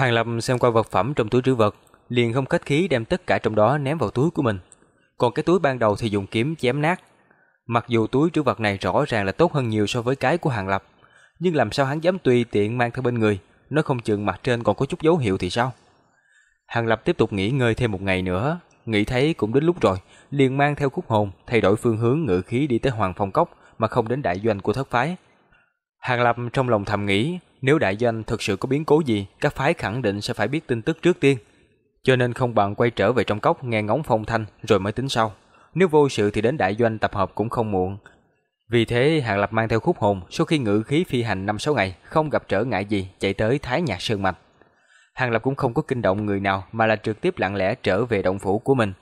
Hàng Lập xem qua vật phẩm trong túi trữ vật, liền không khách khí đem tất cả trong đó ném vào túi của mình. Còn cái túi ban đầu thì dùng kiếm chém nát. Mặc dù túi trữ vật này rõ ràng là tốt hơn nhiều so với cái của Hàng Lập, nhưng làm sao hắn dám tùy tiện mang theo bên người, nó không chừng mặt trên còn có chút dấu hiệu thì sao? Hàng Lập tiếp tục nghỉ ngơi thêm một ngày nữa, nghĩ thấy cũng đến lúc rồi, liền mang theo khúc hồn, thay đổi phương hướng ngự khí đi tới Hoàng Phong Cốc mà không đến đại doanh của thất phái. Hàng Lập trong lòng thầm nghĩ, nếu đại doanh thực sự có biến cố gì, các phái khẳng định sẽ phải biết tin tức trước tiên. Cho nên không bằng quay trở về trong cốc nghe ngóng phong thanh rồi mới tính sau. Nếu vô sự thì đến đại doanh tập hợp cũng không muộn. Vì thế Hàng Lập mang theo khúc hồn sau khi ngự khí phi hành 5-6 ngày không gặp trở ngại gì chạy tới Thái Nhạc Sơn Mạch. Hàng Lập cũng không có kinh động người nào mà là trực tiếp lặng lẽ trở về động phủ của mình.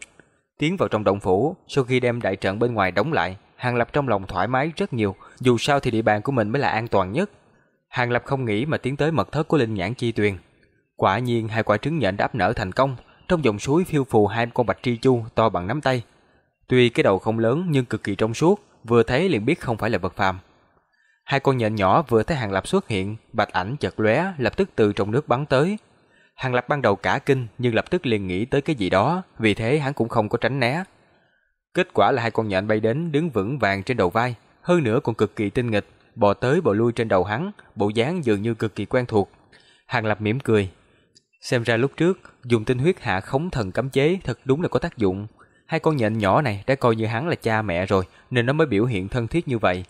Tiến vào trong động phủ, sau khi đem đại trận bên ngoài đóng lại, Hàng Lập trong lòng thoải mái rất nhiều, dù sao thì địa bàn của mình mới là an toàn nhất. Hàng Lập không nghĩ mà tiến tới mật thất của Linh Nhãn Chi Tuyền. Quả nhiên hai quả trứng nhện đáp nở thành công, trong dòng suối phiêu phù hai con bạch tri chu to bằng nắm tay. Tuy cái đầu không lớn nhưng cực kỳ trong suốt, vừa thấy liền biết không phải là vật phàm. Hai con nhện nhỏ vừa thấy Hàng Lập xuất hiện, bạch ảnh chợt lóe, lập tức từ trong nước bắn tới. Hàng Lập ban đầu cả kinh nhưng lập tức liền nghĩ tới cái gì đó, vì thế hắn cũng không có tránh né. Kết quả là hai con nhện bay đến đứng vững vàng trên đầu vai, hơn nữa còn cực kỳ tinh nghịch, bò tới bò lui trên đầu hắn, bộ dáng dường như cực kỳ quen thuộc. Hàng Lập mỉm cười. Xem ra lúc trước, dùng tinh huyết hạ khống thần cấm chế thật đúng là có tác dụng. Hai con nhện nhỏ này đã coi như hắn là cha mẹ rồi, nên nó mới biểu hiện thân thiết như vậy.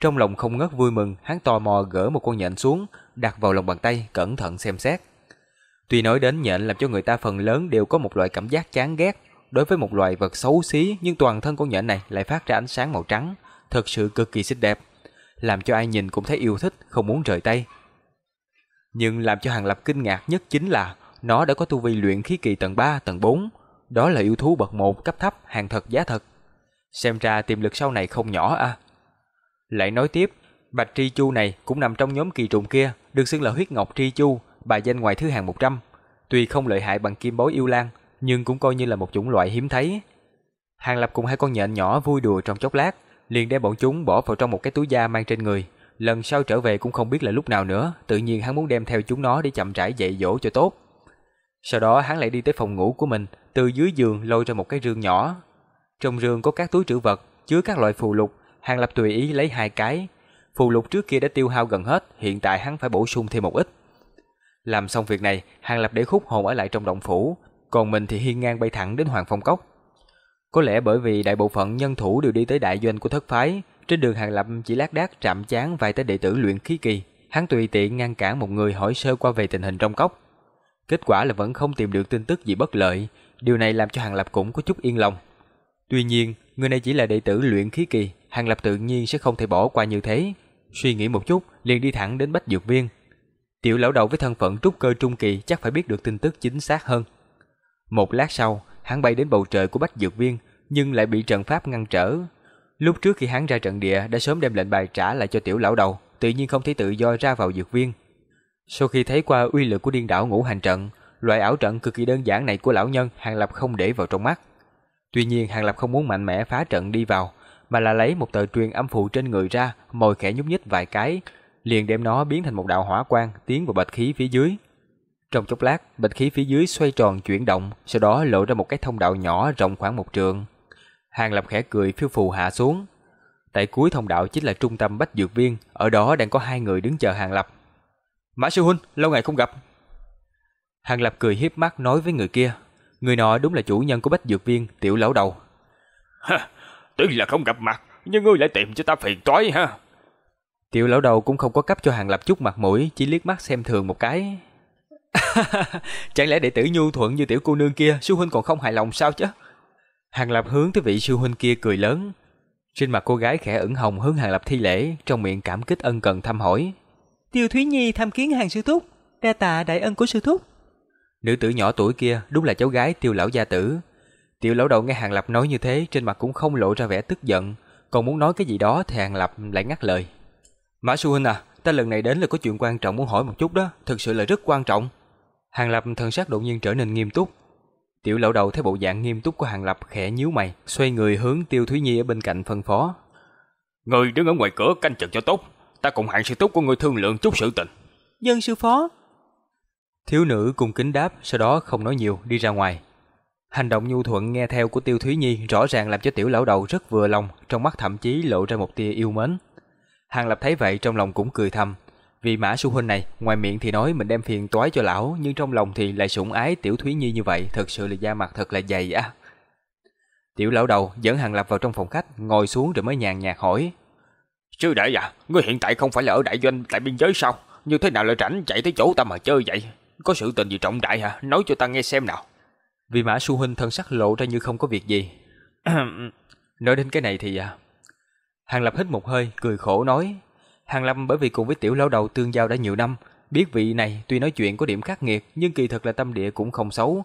Trong lòng không ngớt vui mừng, hắn tò mò gỡ một con nhện xuống, đặt vào lòng bàn tay, cẩn thận xem xét. Tuy nói đến nhện làm cho người ta phần lớn đều có một loại cảm giác chán ghét, đối với một loài vật xấu xí nhưng toàn thân con nhện này lại phát ra ánh sáng màu trắng, thật sự cực kỳ xinh đẹp, làm cho ai nhìn cũng thấy yêu thích, không muốn rời tay. Nhưng làm cho Hàng Lập kinh ngạc nhất chính là nó đã có tu vi luyện khí kỳ tầng 3, tầng 4, đó là yêu thú bậc 1 cấp thấp, hàng thật giá thật. Xem ra tiềm lực sau này không nhỏ à. Lại nói tiếp, Bạch Tri Chu này cũng nằm trong nhóm kỳ trùng kia, được xưng là huyết ngọc Tri Chu, bài danh ngoài thứ hàng 100. Tuy không lợi hại bằng kim bối yêu lan, nhưng cũng coi như là một chủng loại hiếm thấy. Hàng Lập cùng hai con nhện nhỏ vui đùa trong chốc lát, liền đem bọn chúng bỏ vào trong một cái túi da mang trên người. Lần sau trở về cũng không biết là lúc nào nữa, tự nhiên hắn muốn đem theo chúng nó để chậm rãi dạy dỗ cho tốt. Sau đó hắn lại đi tới phòng ngủ của mình, từ dưới giường lôi ra một cái rương nhỏ. Trong rương có các túi trữ vật, chứa các loại phù lục, Hàng Lập tùy ý lấy hai cái. Phù lục trước kia đã tiêu hao gần hết, hiện tại hắn phải bổ sung thêm một ít. Làm xong việc này, Hàng Lập để khúc hồn ở lại trong động phủ, còn mình thì hiên ngang bay thẳng đến Hoàng Phong Cốc. Có lẽ bởi vì đại bộ phận nhân thủ đều đi tới đại doanh của thất phái, trên đường Hàng Lập chỉ lác đác chạm chán vài tên đệ tử luyện khí kỳ, hắn tùy tiện ngăn cản một người hỏi sơ qua về tình hình trong cốc. Kết quả là vẫn không tìm được tin tức gì bất lợi, điều này làm cho Hàng Lập cũng có chút yên lòng. Tuy nhiên, người này chỉ là đệ tử luyện khí kỳ, Hàng Lập tự nhiên sẽ không thể bỏ qua như thế. Suy nghĩ một chút, liền đi thẳng đến Bách Dược Viên. Tiểu lão đầu với thân phận trúc cơ trung kỳ chắc phải biết được tin tức chính xác hơn. Một lát sau, hắn bay đến bầu trời của Bách Dược Viên, nhưng lại bị trận pháp ngăn trở. Lúc trước khi hắn ra trận địa đã sớm đem lệnh bài trả lại cho tiểu lão đầu, tự nhiên không thể tự do ra vào dược viên. Sau khi thấy qua uy lực của điên đảo ngũ hành trận, loại ảo trận cực kỳ đơn giản này của lão nhân Hàng Lập không để vào trong mắt. Tuy nhiên Hàng Lập không muốn mạnh mẽ phá trận đi vào, mà là lấy một tờ truyền âm phù trên người ra, mồi khẽ nhúc nhích vài cái, liền đem nó biến thành một đạo hỏa quang tiến vào bạch khí phía dưới. Trong chốc lát, bạch khí phía dưới xoay tròn chuyển động, sau đó lộ ra một cái thông đạo nhỏ rộng khoảng một trường. Hàng Lập khẽ cười phiêu phù hạ xuống. Tại cuối thông đạo chính là trung tâm bách dược viên, ở đó đang có hai người đứng chờ Hàng Lập. Mã sư huynh, lâu ngày không gặp. Hàng Lập cười hiếp mắt nói với người kia. Người nọ đúng là chủ nhân của bách dược viên, tiểu lão đầu. Ha, tuy là không gặp mặt, nhưng ngươi lại tìm cho ta phiền toái ha. Tiểu lão đầu cũng không có cấp cho Hàng Lập chút mặt mũi, chỉ liếc mắt xem thường một cái. Chẳng lẽ đệ tử nhu thuận như tiểu cô nương kia, sư huynh còn không hài lòng sao chứ? Hàng Lập hướng tới vị sư huynh kia cười lớn. Trên mặt cô gái khẽ ửng hồng hướng Hàng Lập thi lễ, trong miệng cảm kích ân cần thăm hỏi. Tiêu Thúy Nhi tham kiến hàng sư thúc, đa tạ đại ân của sư thúc. Nữ tử nhỏ tuổi kia đúng là cháu gái Tiêu lão gia tử. Tiêu lão đầu nghe Hàng Lập nói như thế, trên mặt cũng không lộ ra vẻ tức giận, còn muốn nói cái gì đó thì Hàng Lập lại ngắt lời. Mã sư huynh à, ta lần này đến là có chuyện quan trọng muốn hỏi một chút đó, thực sự là rất quan trọng. Hàng Lập thần sắc đột nhiên trở nên nghiêm túc. Tiểu lão đầu thấy bộ dạng nghiêm túc của Hàng Lập khẽ nhíu mày, xoay người hướng Tiêu Thúy Nhi ở bên cạnh phân phó. Người đứng ở ngoài cửa canh chừng cho tốt, ta cùng hạng sư túc của người thương lượng chút sự tình. Dân sư phó. Thiếu nữ cung kính đáp, sau đó không nói nhiều, đi ra ngoài. Hành động nhu thuận nghe theo của Tiêu Thúy Nhi rõ ràng làm cho tiểu lão đầu rất vừa lòng, trong mắt thậm chí lộ ra một tia yêu mến. Hàng Lập thấy vậy trong lòng cũng cười thầm, vì Mã Su Huynh này, ngoài miệng thì nói mình đem phiền toái cho lão, nhưng trong lòng thì lại sủng ái tiểu Thúy Nhi như vậy, thật sự là da mặt thật là dày á. Tiểu lão đầu dẫn Hàng Lập vào trong phòng khách, ngồi xuống rồi mới nhàn nhạt hỏi. Sư đệ à, ngươi hiện tại không phải là ở đại doanh tại biên giới sao? Như thế nào lại rảnh chạy tới chỗ ta mà chơi vậy? Có sự tình gì trọng đại hả? Nói cho ta nghe xem nào. Vì Mã Su Huynh thân sắc lộ ra như không có việc gì. nói đến cái này thì à... Hàng Lập hít một hơi, cười khổ nói. Hàng Lâm bởi vì cùng với tiểu lão đầu tương giao đã nhiều năm, biết vị này tuy nói chuyện có điểm khắc nghiệt nhưng kỳ thực là tâm địa cũng không xấu.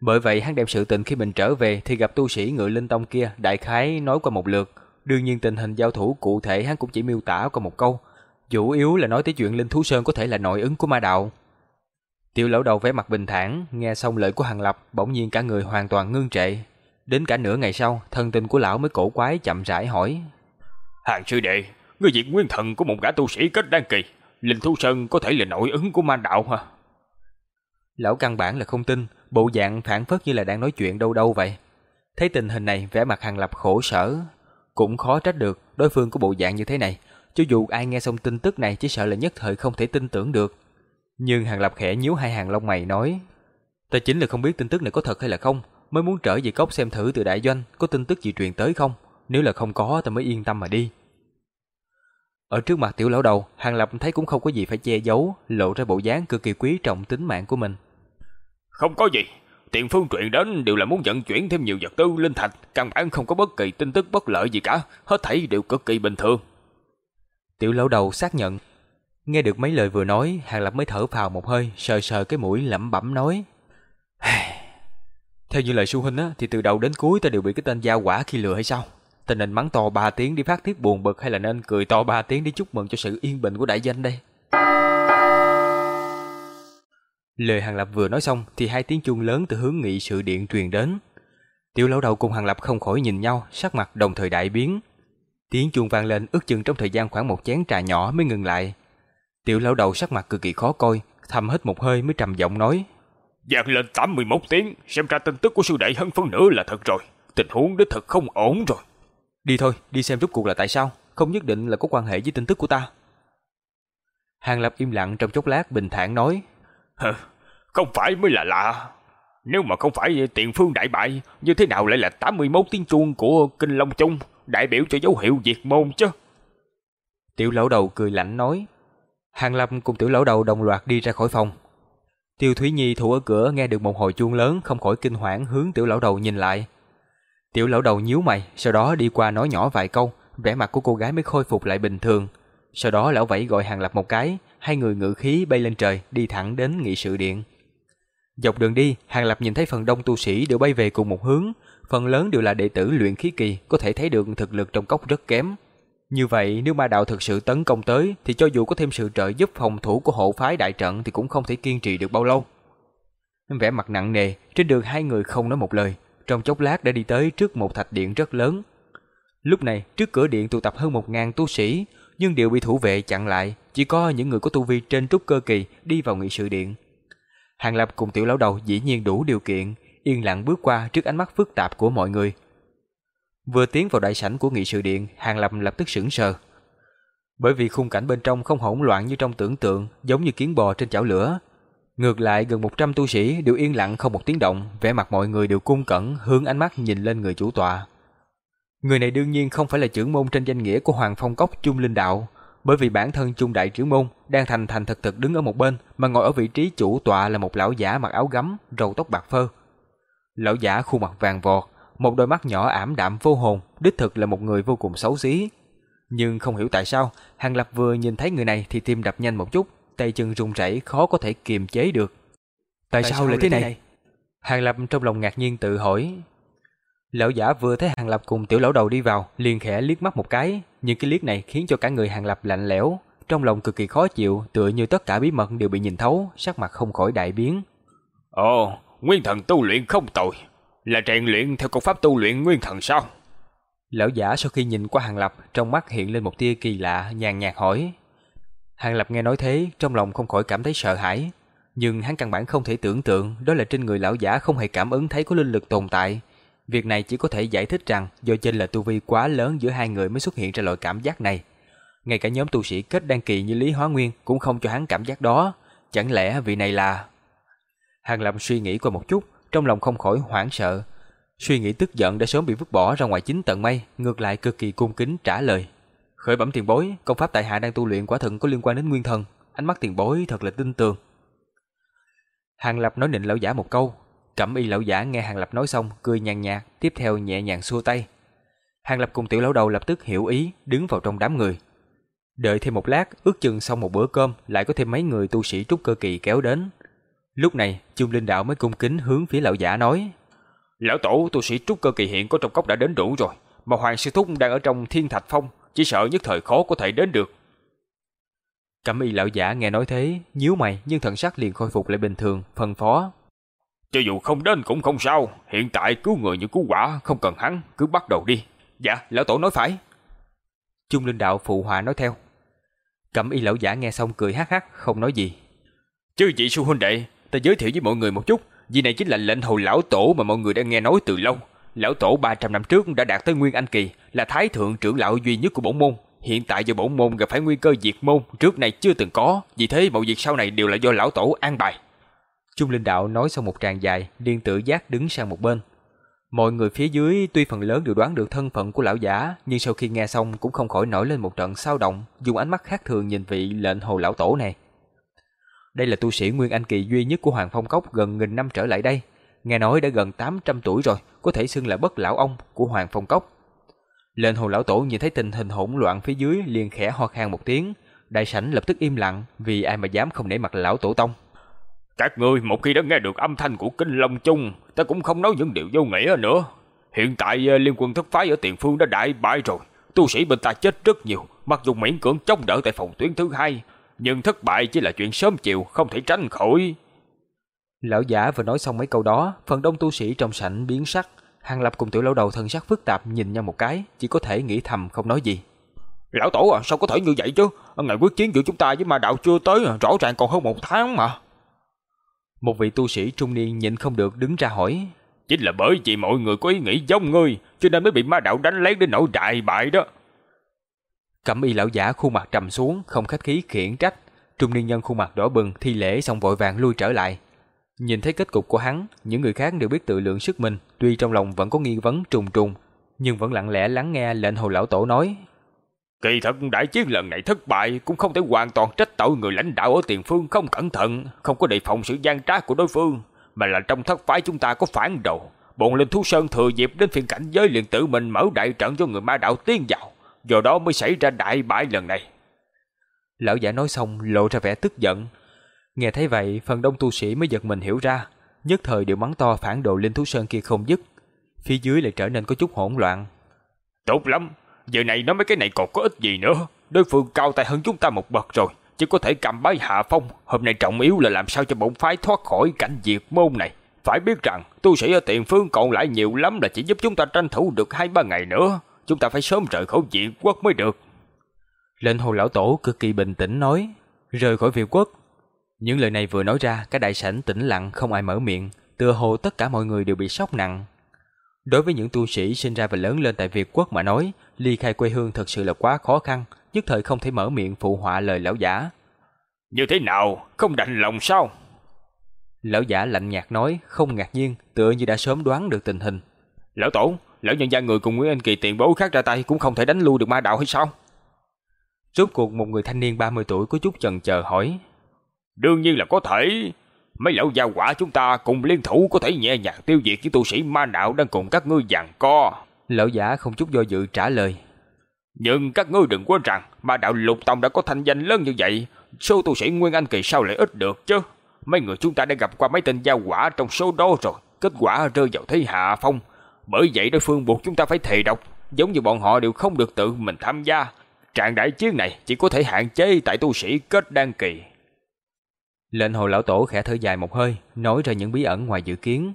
Bởi vậy hắn đem sự tình khi mình trở về thì gặp tu sĩ ngự linh tông kia đại khái nói qua một lượt. Đương nhiên tình hình giao thủ cụ thể hắn cũng chỉ miêu tả qua một câu. Chủ yếu là nói tới chuyện Linh Thú Sơn có thể là nội ứng của ma đạo. Tiểu lão đầu vẻ mặt bình thản, nghe xong lời của Hàng Lập, bỗng nhiên cả người hoàn toàn ngưng trệ. Đến cả nửa ngày sau, thân tình của lão mới cổ quái chậm rãi hỏi. Hàng sư đệ, Người diệt nguyên thần của một gã tu sĩ kết đan kỳ, Linh Thú Sơn có thể là nội ứng của ma đạo hả? Lão căn bản là không tin, bộ dạng phản phất như là đang nói chuyện đâu đâu vậy. Thấy tình hình này, vẻ mặt Hàng Lập khổ sở, cũng khó trách được đối phương có bộ dạng như thế này, cho dù ai nghe xong tin tức này chỉ sợ là nhất thời không thể tin tưởng được. Nhưng Hàng Lập khẽ nhíu hai hàng lông mày nói, ta chính là không biết tin tức này có thật hay là không, mới muốn trở về cốc xem thử từ đại doanh có tin tức gì truyền tới không, nếu là không có ta mới yên tâm mà đi. Ở trước mặt tiểu lão đầu, Hàng Lập thấy cũng không có gì phải che giấu, lộ ra bộ dáng cực kỳ quý trọng tính mạng của mình. Không có gì, tiền phương truyền đến đều là muốn vận chuyển thêm nhiều vật tư linh thạch, căn bản không có bất kỳ tin tức bất lợi gì cả, hết thảy đều cực kỳ bình thường. Tiểu lão đầu xác nhận. Nghe được mấy lời vừa nói, Hàng Lập mới thở phào một hơi, sờ sờ cái mũi lẩm bẩm nói. Theo như lời su huynh á, thì từ đầu đến cuối ta đều bị cái tên gia quả khi lừa hay sao? Ta nên mắng to ba tiếng đi phát tiết buồn bực hay là nên cười to ba tiếng đi chúc mừng cho sự yên bình của đại danh đây? Lời Hàng Lập vừa nói xong thì hai tiếng chuông lớn từ hướng nghị sự điện truyền đến. Tiểu lão đầu cùng Hàng Lập không khỏi nhìn nhau, sắc mặt đồng thời đại biến. Tiếng chuông vang lên ước chừng trong thời gian khoảng một chén trà nhỏ mới ngừng lại. Tiểu lão đầu sắc mặt cực kỳ khó coi, thầm hít một hơi mới trầm giọng nói. Dạng lên 81 tiếng, xem ra tin tức của sư đệ hơn phân nửa là thật rồi. Tình huống đích thật không ổn rồi. Đi thôi, đi xem rốt cuộc là tại sao, không nhất định là có quan hệ với tin tức của ta. Hàng Lập im lặng trong chốc lát bình thản nói. Hừ, không phải mới là lạ. Nếu mà không phải tiền phương đại bại, như thế nào lại là 81 tiếng chuông của Kinh Long Trung, đại biểu cho dấu hiệu diệt môn chứ? Tiểu lão đầu cười lạnh nói. Hàng Lập cùng tiểu lão đầu đồng loạt đi ra khỏi phòng. Tiêu Thúy Nhi thủ ở cửa nghe được một hồi chuông lớn không khỏi kinh hoảng hướng tiểu lão đầu nhìn lại. Tiểu lão đầu nhíu mày, sau đó đi qua nói nhỏ vài câu, vẻ mặt của cô gái mới khôi phục lại bình thường. Sau đó lão vẫy gọi Hàng Lập một cái, hai người ngự khí bay lên trời, đi thẳng đến nghị sự điện. Dọc đường đi, Hàng Lập nhìn thấy phần đông tu sĩ đều bay về cùng một hướng, phần lớn đều là đệ tử luyện khí kỳ, có thể thấy được thực lực trong cốc rất kém. Như vậy, nếu ma đạo thực sự tấn công tới, thì cho dù có thêm sự trợ giúp phòng thủ của hộ phái đại trận thì cũng không thể kiên trì được bao lâu. Vẻ mặt nặng nề, trên đường hai người không nói một lời, trong chốc lát đã đi tới trước một thạch điện rất lớn. Lúc này, trước cửa điện tụ tập hơn một ngàn tu sĩ, nhưng đều bị thủ vệ chặn lại, chỉ có những người có tu vi trên trúc cơ kỳ đi vào nghị sự điện. Hàng Lập cùng tiểu lão đầu dĩ nhiên đủ điều kiện, yên lặng bước qua trước ánh mắt phức tạp của mọi người. Vừa tiến vào đại sảnh của nghị sự điện, Hàng Lập lập tức sững sờ. Bởi vì khung cảnh bên trong không hỗn loạn như trong tưởng tượng, giống như kiến bò trên chảo lửa, Ngược lại gần 100 tu sĩ đều yên lặng không một tiếng động, vẻ mặt mọi người đều cung cẩn hướng ánh mắt nhìn lên người chủ tọa. Người này đương nhiên không phải là trưởng môn trên danh nghĩa của Hoàng Phong Cốc Trung Linh Đạo, bởi vì bản thân Trung Đại trưởng môn đang thành thành thật thật đứng ở một bên, mà ngồi ở vị trí chủ tọa là một lão giả mặc áo gấm, râu tóc bạc phơ. Lão giả khuôn mặt vàng vọt, một đôi mắt nhỏ ảm đạm vô hồn, đích thực là một người vô cùng xấu xí. Nhưng không hiểu tại sao, Hàng Lập vừa nhìn thấy người này thì tim đập nhanh một chút, tay chân run rẩy khó có thể kiềm chế được. Tại, Tại sao, sao lại thế này? này? Hàng Lập trong lòng ngạc nhiên tự hỏi. Lão giả vừa thấy Hàng Lập cùng tiểu lão đầu đi vào, liền khẽ liếc mắt một cái, nhưng cái liếc này khiến cho cả người Hàng Lập lạnh lẽo, trong lòng cực kỳ khó chịu, tựa như tất cả bí mật đều bị nhìn thấu, sắc mặt không khỏi đại biến. Ồ, nguyên thần tu luyện không tồi, là rèn luyện theo công pháp tu luyện nguyên thần sao? Lão giả sau khi nhìn qua Hàng Lập, trong mắt hiện lên một tia kỳ lạ, nhàn nhạt hỏi. Hàng Lập nghe nói thế, trong lòng không khỏi cảm thấy sợ hãi. Nhưng hắn căn bản không thể tưởng tượng đó là trên người lão giả không hề cảm ứng thấy có linh lực tồn tại. Việc này chỉ có thể giải thích rằng do trên là tu vi quá lớn giữa hai người mới xuất hiện ra loại cảm giác này. Ngay cả nhóm tu sĩ kết đăng kỳ như Lý Hóa Nguyên cũng không cho hắn cảm giác đó. Chẳng lẽ vị này là... Hàng Lập suy nghĩ qua một chút, trong lòng không khỏi hoảng sợ. Suy nghĩ tức giận đã sớm bị vứt bỏ ra ngoài chính tận mây, ngược lại cực kỳ cung kính trả lời. Khởi bẩm tiền bối, công pháp tại hạ đang tu luyện quả thực có liên quan đến nguyên thần, ánh mắt tiền bối thật là tin tưởng. Hàng Lập nói định lão giả một câu, Cẩm y lão giả nghe Hàng Lập nói xong, cười nhàn nhạt, tiếp theo nhẹ nhàng xua tay. Hàng Lập cùng tiểu lão đầu lập tức hiểu ý, đứng vào trong đám người. Đợi thêm một lát, ước chừng xong một bữa cơm, lại có thêm mấy người tu sĩ trúc cơ kỳ kéo đến. Lúc này, Chung Linh Đạo mới cung kính hướng phía lão giả nói. Lão tổ tu sĩ trúc cơ kỳ hiện có trong cốc đã đến đủ rồi, mà Hoàng Sư Thúc đang ở trong thiên thạch phong, chỉ sợ nhất thời khó có thể đến được. Cẩm y lão giả nghe nói thế, nhíu mày nhưng thần sắc liền khôi phục lại bình thường, phân phó. Cho dù không đến cũng không sao, hiện tại cứu người như cứu quả, không cần hắn, cứ bắt đầu đi. Dạ, lão tổ nói phải. Trung linh đạo phụ hòa nói theo. Cẩm y lão giả nghe xong cười hắc hắc, không nói gì. Chứ vị sư huynh đệ, ta giới thiệu với mọi người một chút, vì này chính là lệnh hồ lão tổ mà mọi người đã nghe nói từ lâu. Lão tổ 300 năm trước đã đạt tới Nguyên Anh Kỳ, là thái thượng trưởng lão duy nhất của bổn môn. Hiện tại do bổn môn gặp phải nguy cơ diệt môn, trước này chưa từng có, vì thế mọi việc sau này đều là do lão tổ an bài. Trung Linh Đạo nói xong một tràng dài, liên tự giác đứng sang một bên. Mọi người phía dưới tuy phần lớn đều đoán được thân phận của lão giả, nhưng sau khi nghe xong cũng không khỏi nổi lên một trận sao động, dùng ánh mắt khác thường nhìn vị lệnh hồ lão tổ này. Đây là tu sĩ Nguyên Anh Kỳ duy nhất của Hoàng Phong Cốc gần nghìn năm trở lại đây. Nghe nói đã gần 800 tuổi rồi, có thể xưng là bất lão ông của Hoàng Phong Cốc. Lệnh hồ lão tổ nhìn thấy tình hình hỗn loạn phía dưới liền khẽ ho khan một tiếng. Đại sảnh lập tức im lặng vì ai mà dám không nể mặt lão tổ tông. Các ngươi một khi đã nghe được âm thanh của kinh long chung, ta cũng không nói những điều vô nghĩa nữa. Hiện tại à, liên quân thất phái ở tiền phương đã đại bại rồi. Tu sĩ bên ta chết rất nhiều, mặc dù miễn cưỡng chống đỡ tại phòng tuyến thứ hai, nhưng thất bại chỉ là chuyện sớm chiều, không thể tránh khỏi. Lão giả vừa nói xong mấy câu đó, phần đông tu sĩ trong sảnh biến sắc, Hàng Lập cùng tiểu lão đầu thân sắc phức tạp nhìn nhau một cái, chỉ có thể nghĩ thầm không nói gì. Lão tổ à, sao có thể như vậy chứ? Ngày quyết chiến giữa chúng ta với ma đạo chưa tới, rõ ràng còn hơn một tháng mà. Một vị tu sĩ trung niên nhịn không được đứng ra hỏi. Chính là bởi vì mọi người có ý nghĩ giống ngươi, cho nên mới bị ma đạo đánh lén đến nỗi đại bại đó. Cẩm y lão giả khuôn mặt trầm xuống, không khách khí khiển trách. Trung niên nhân khuôn mặt đỏ bừng, thi lễ xong vội vàng lui trở lại. Nhìn thấy kết cục của hắn, những người khác đều biết tự lượng sức mình, tuy trong lòng vẫn có nghi vấn trùng trùng, nhưng vẫn lặng lẽ lắng nghe lệnh hồ lão tổ nói. Kỳ thật đại chiến lần này thất bại cũng không thể hoàn toàn trách tội người lãnh đạo ở tiền phương không cẩn thận, không có đề phòng sự gian trá của đối phương, mà là trong thất phái chúng ta có phản đồ. Bọn linh thú sơn thừa dịp đến phiên cảnh giới liền tự mình mở đại trận cho người ma đạo tiên vào, do đó mới xảy ra đại bại lần này. Lão giả nói xong lộ ra vẻ tức giận. Nghe thấy vậy, phần đông tu sĩ mới giật mình hiểu ra, nhất thời đều mắng to phản đồ linh thú sơn kia không dứt. Phía dưới lại trở nên có chút hỗn loạn. Tốt lắm, Giờ này nói mấy cái này còn có ích gì nữa. Đối phương cao tay hơn chúng ta một bậc rồi. Chỉ có thể cầm bái hạ phong. Hôm nay trọng yếu là làm sao cho bổn phái thoát khỏi cảnh diệt môn này. Phải biết rằng tu sĩ ở tiền phương còn lại nhiều lắm là chỉ giúp chúng ta tranh thủ được hai ba ngày nữa. Chúng ta phải sớm rời khỏi viện quốc mới được. Lệnh hồ lão tổ cực kỳ bình tĩnh nói. Rời khỏi viện quốc. Những lời này vừa nói ra, cả đại sảnh tĩnh lặng không ai mở miệng. Tựa hồ tất cả mọi người đều bị sốc nặng. Đối với những tu sĩ sinh ra và lớn lên tại Việt quốc mà nói, ly khai quê hương thật sự là quá khó khăn, nhất thời không thể mở miệng phụ họa lời lão giả. Như thế nào, không đành lòng sao? Lão giả lạnh nhạt nói, không ngạc nhiên, tựa như đã sớm đoán được tình hình. Lão tổ, lão nhân gia người cùng Nguyễn Anh Kỳ tiền bố khác ra tay cũng không thể đánh lui được ma đạo hay sao? Rốt cuộc một người thanh niên 30 tuổi có chút chần chờ hỏi. Đương nhiên là có thể, Mấy lão gia quả chúng ta cùng liên thủ có thể nhẹ nhàng tiêu diệt những tu sĩ ma đạo đang cùng các ngươi giằng co. Lão giả không chút do dự trả lời. Nhưng các ngươi đừng quên rằng ma đạo lục tông đã có thành danh lớn như vậy. Số tu sĩ Nguyên Anh kỳ sao lại ít được chứ? Mấy người chúng ta đã gặp qua mấy tên gia quả trong số đó rồi. Kết quả rơi vào thế hạ phong. Bởi vậy đối phương buộc chúng ta phải thề độc. Giống như bọn họ đều không được tự mình tham gia. Trạng đại chiến này chỉ có thể hạn chế tại tu sĩ kết đăng kỳ. Lệnh hồ lão tổ khẽ thở dài một hơi, nói ra những bí ẩn ngoài dự kiến.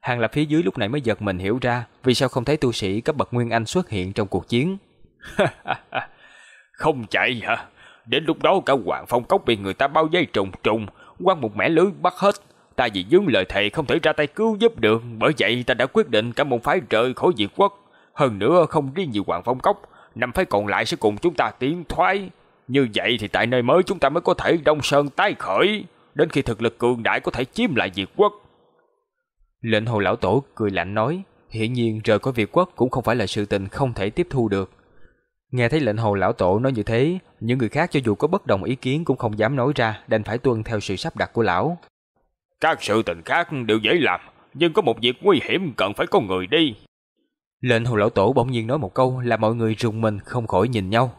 Hàng lập phía dưới lúc này mới giật mình hiểu ra vì sao không thấy tu sĩ cấp bậc Nguyên Anh xuất hiện trong cuộc chiến. không chạy hả? Đến lúc đó cả Hoàng Phong Cốc bị người ta bao dây trùng trùng, quăng một mẻ lưới bắt hết. Ta vì dướng lời thề không thể ra tay cứu giúp được, bởi vậy ta đã quyết định cả môn phái rời khỏi diệt quốc. Hơn nữa không riêng gì Hoàng Phong Cốc, năm phái còn lại sẽ cùng chúng ta tiến thoái. Như vậy thì tại nơi mới chúng ta mới có thể đông sơn tái khởi, đến khi thực lực cường đại có thể chiếm lại diệt quốc. Lệnh hồ lão tổ cười lạnh nói, hiển nhiên rời khỏi Việt quốc cũng không phải là sự tình không thể tiếp thu được. Nghe thấy lệnh hồ lão tổ nói như thế, những người khác cho dù có bất đồng ý kiến cũng không dám nói ra, đành phải tuân theo sự sắp đặt của lão. Các sự tình khác đều dễ làm, nhưng có một việc nguy hiểm cần phải có người đi. Lệnh hồ lão tổ bỗng nhiên nói một câu là mọi người rùng mình không khỏi nhìn nhau.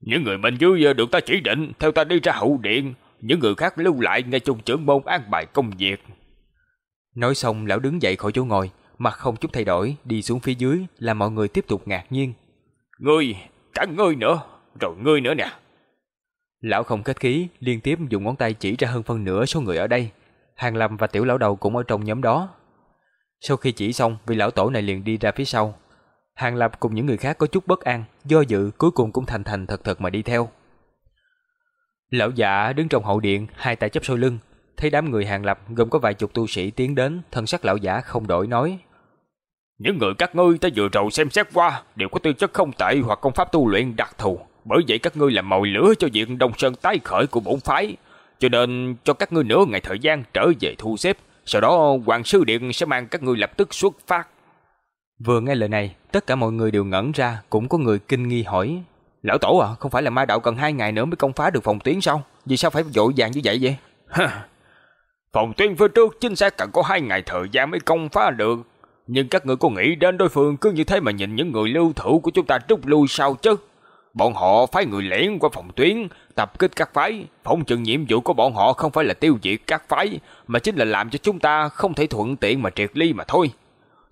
Những người bên dưới được ta chỉ định, theo ta đi ra hậu điện, những người khác lưu lại ngay trong trưởng môn an bài công việc. Nói xong lão đứng dậy khỏi chỗ ngồi, mặt không chút thay đổi, đi xuống phía dưới, làm mọi người tiếp tục ngạc nhiên. Ngươi, cả ngươi nữa, rồi ngươi nữa nè. Lão không kết khí, liên tiếp dùng ngón tay chỉ ra hơn phân nửa số người ở đây. Hàng Lâm và tiểu lão đầu cũng ở trong nhóm đó. Sau khi chỉ xong, vị lão tổ này liền đi ra phía sau. Hàng Lập cùng những người khác có chút bất an, do dự cuối cùng cũng thành thành thật thật mà đi theo. Lão giả đứng trong hậu điện, hai tay chấp sau lưng, thấy đám người Hàng Lập gồm có vài chục tu sĩ tiến đến, thân sắc lão giả không đổi nói: "Những người các ngươi ta vừa rồi xem xét qua, đều có tư chất không tệ hoặc công pháp tu luyện đặc thù, bởi vậy các ngươi làm mồi lửa cho việc Đông Sơn tái khởi của bổn phái, cho nên cho các ngươi nửa ngày thời gian trở về thu xếp, sau đó Hoàng sư điện sẽ mang các ngươi lập tức xuất phát." Vừa nghe lời này, tất cả mọi người đều ngẩn ra, cũng có người kinh nghi hỏi: "Lão tổ à, không phải là ma đạo cần hai ngày nữa mới công phá được phòng tuyến sao? Vì sao phải vội vàng như vậy vậy?" Phòng tuyến phía trước chính xác cần có hai ngày thời gian mới công phá được. Nhưng các người có nghĩ đến đối phương cứ như thế mà nhìn những người lưu thủ của chúng ta rút lui sao chứ? Bọn họ phái người lẻn qua phòng tuyến, tập kích các phái. Phóng chừng nhiệm vụ của bọn họ không phải là tiêu diệt các phái, mà chính là làm cho chúng ta không thể thuận tiện mà triệt ly mà thôi.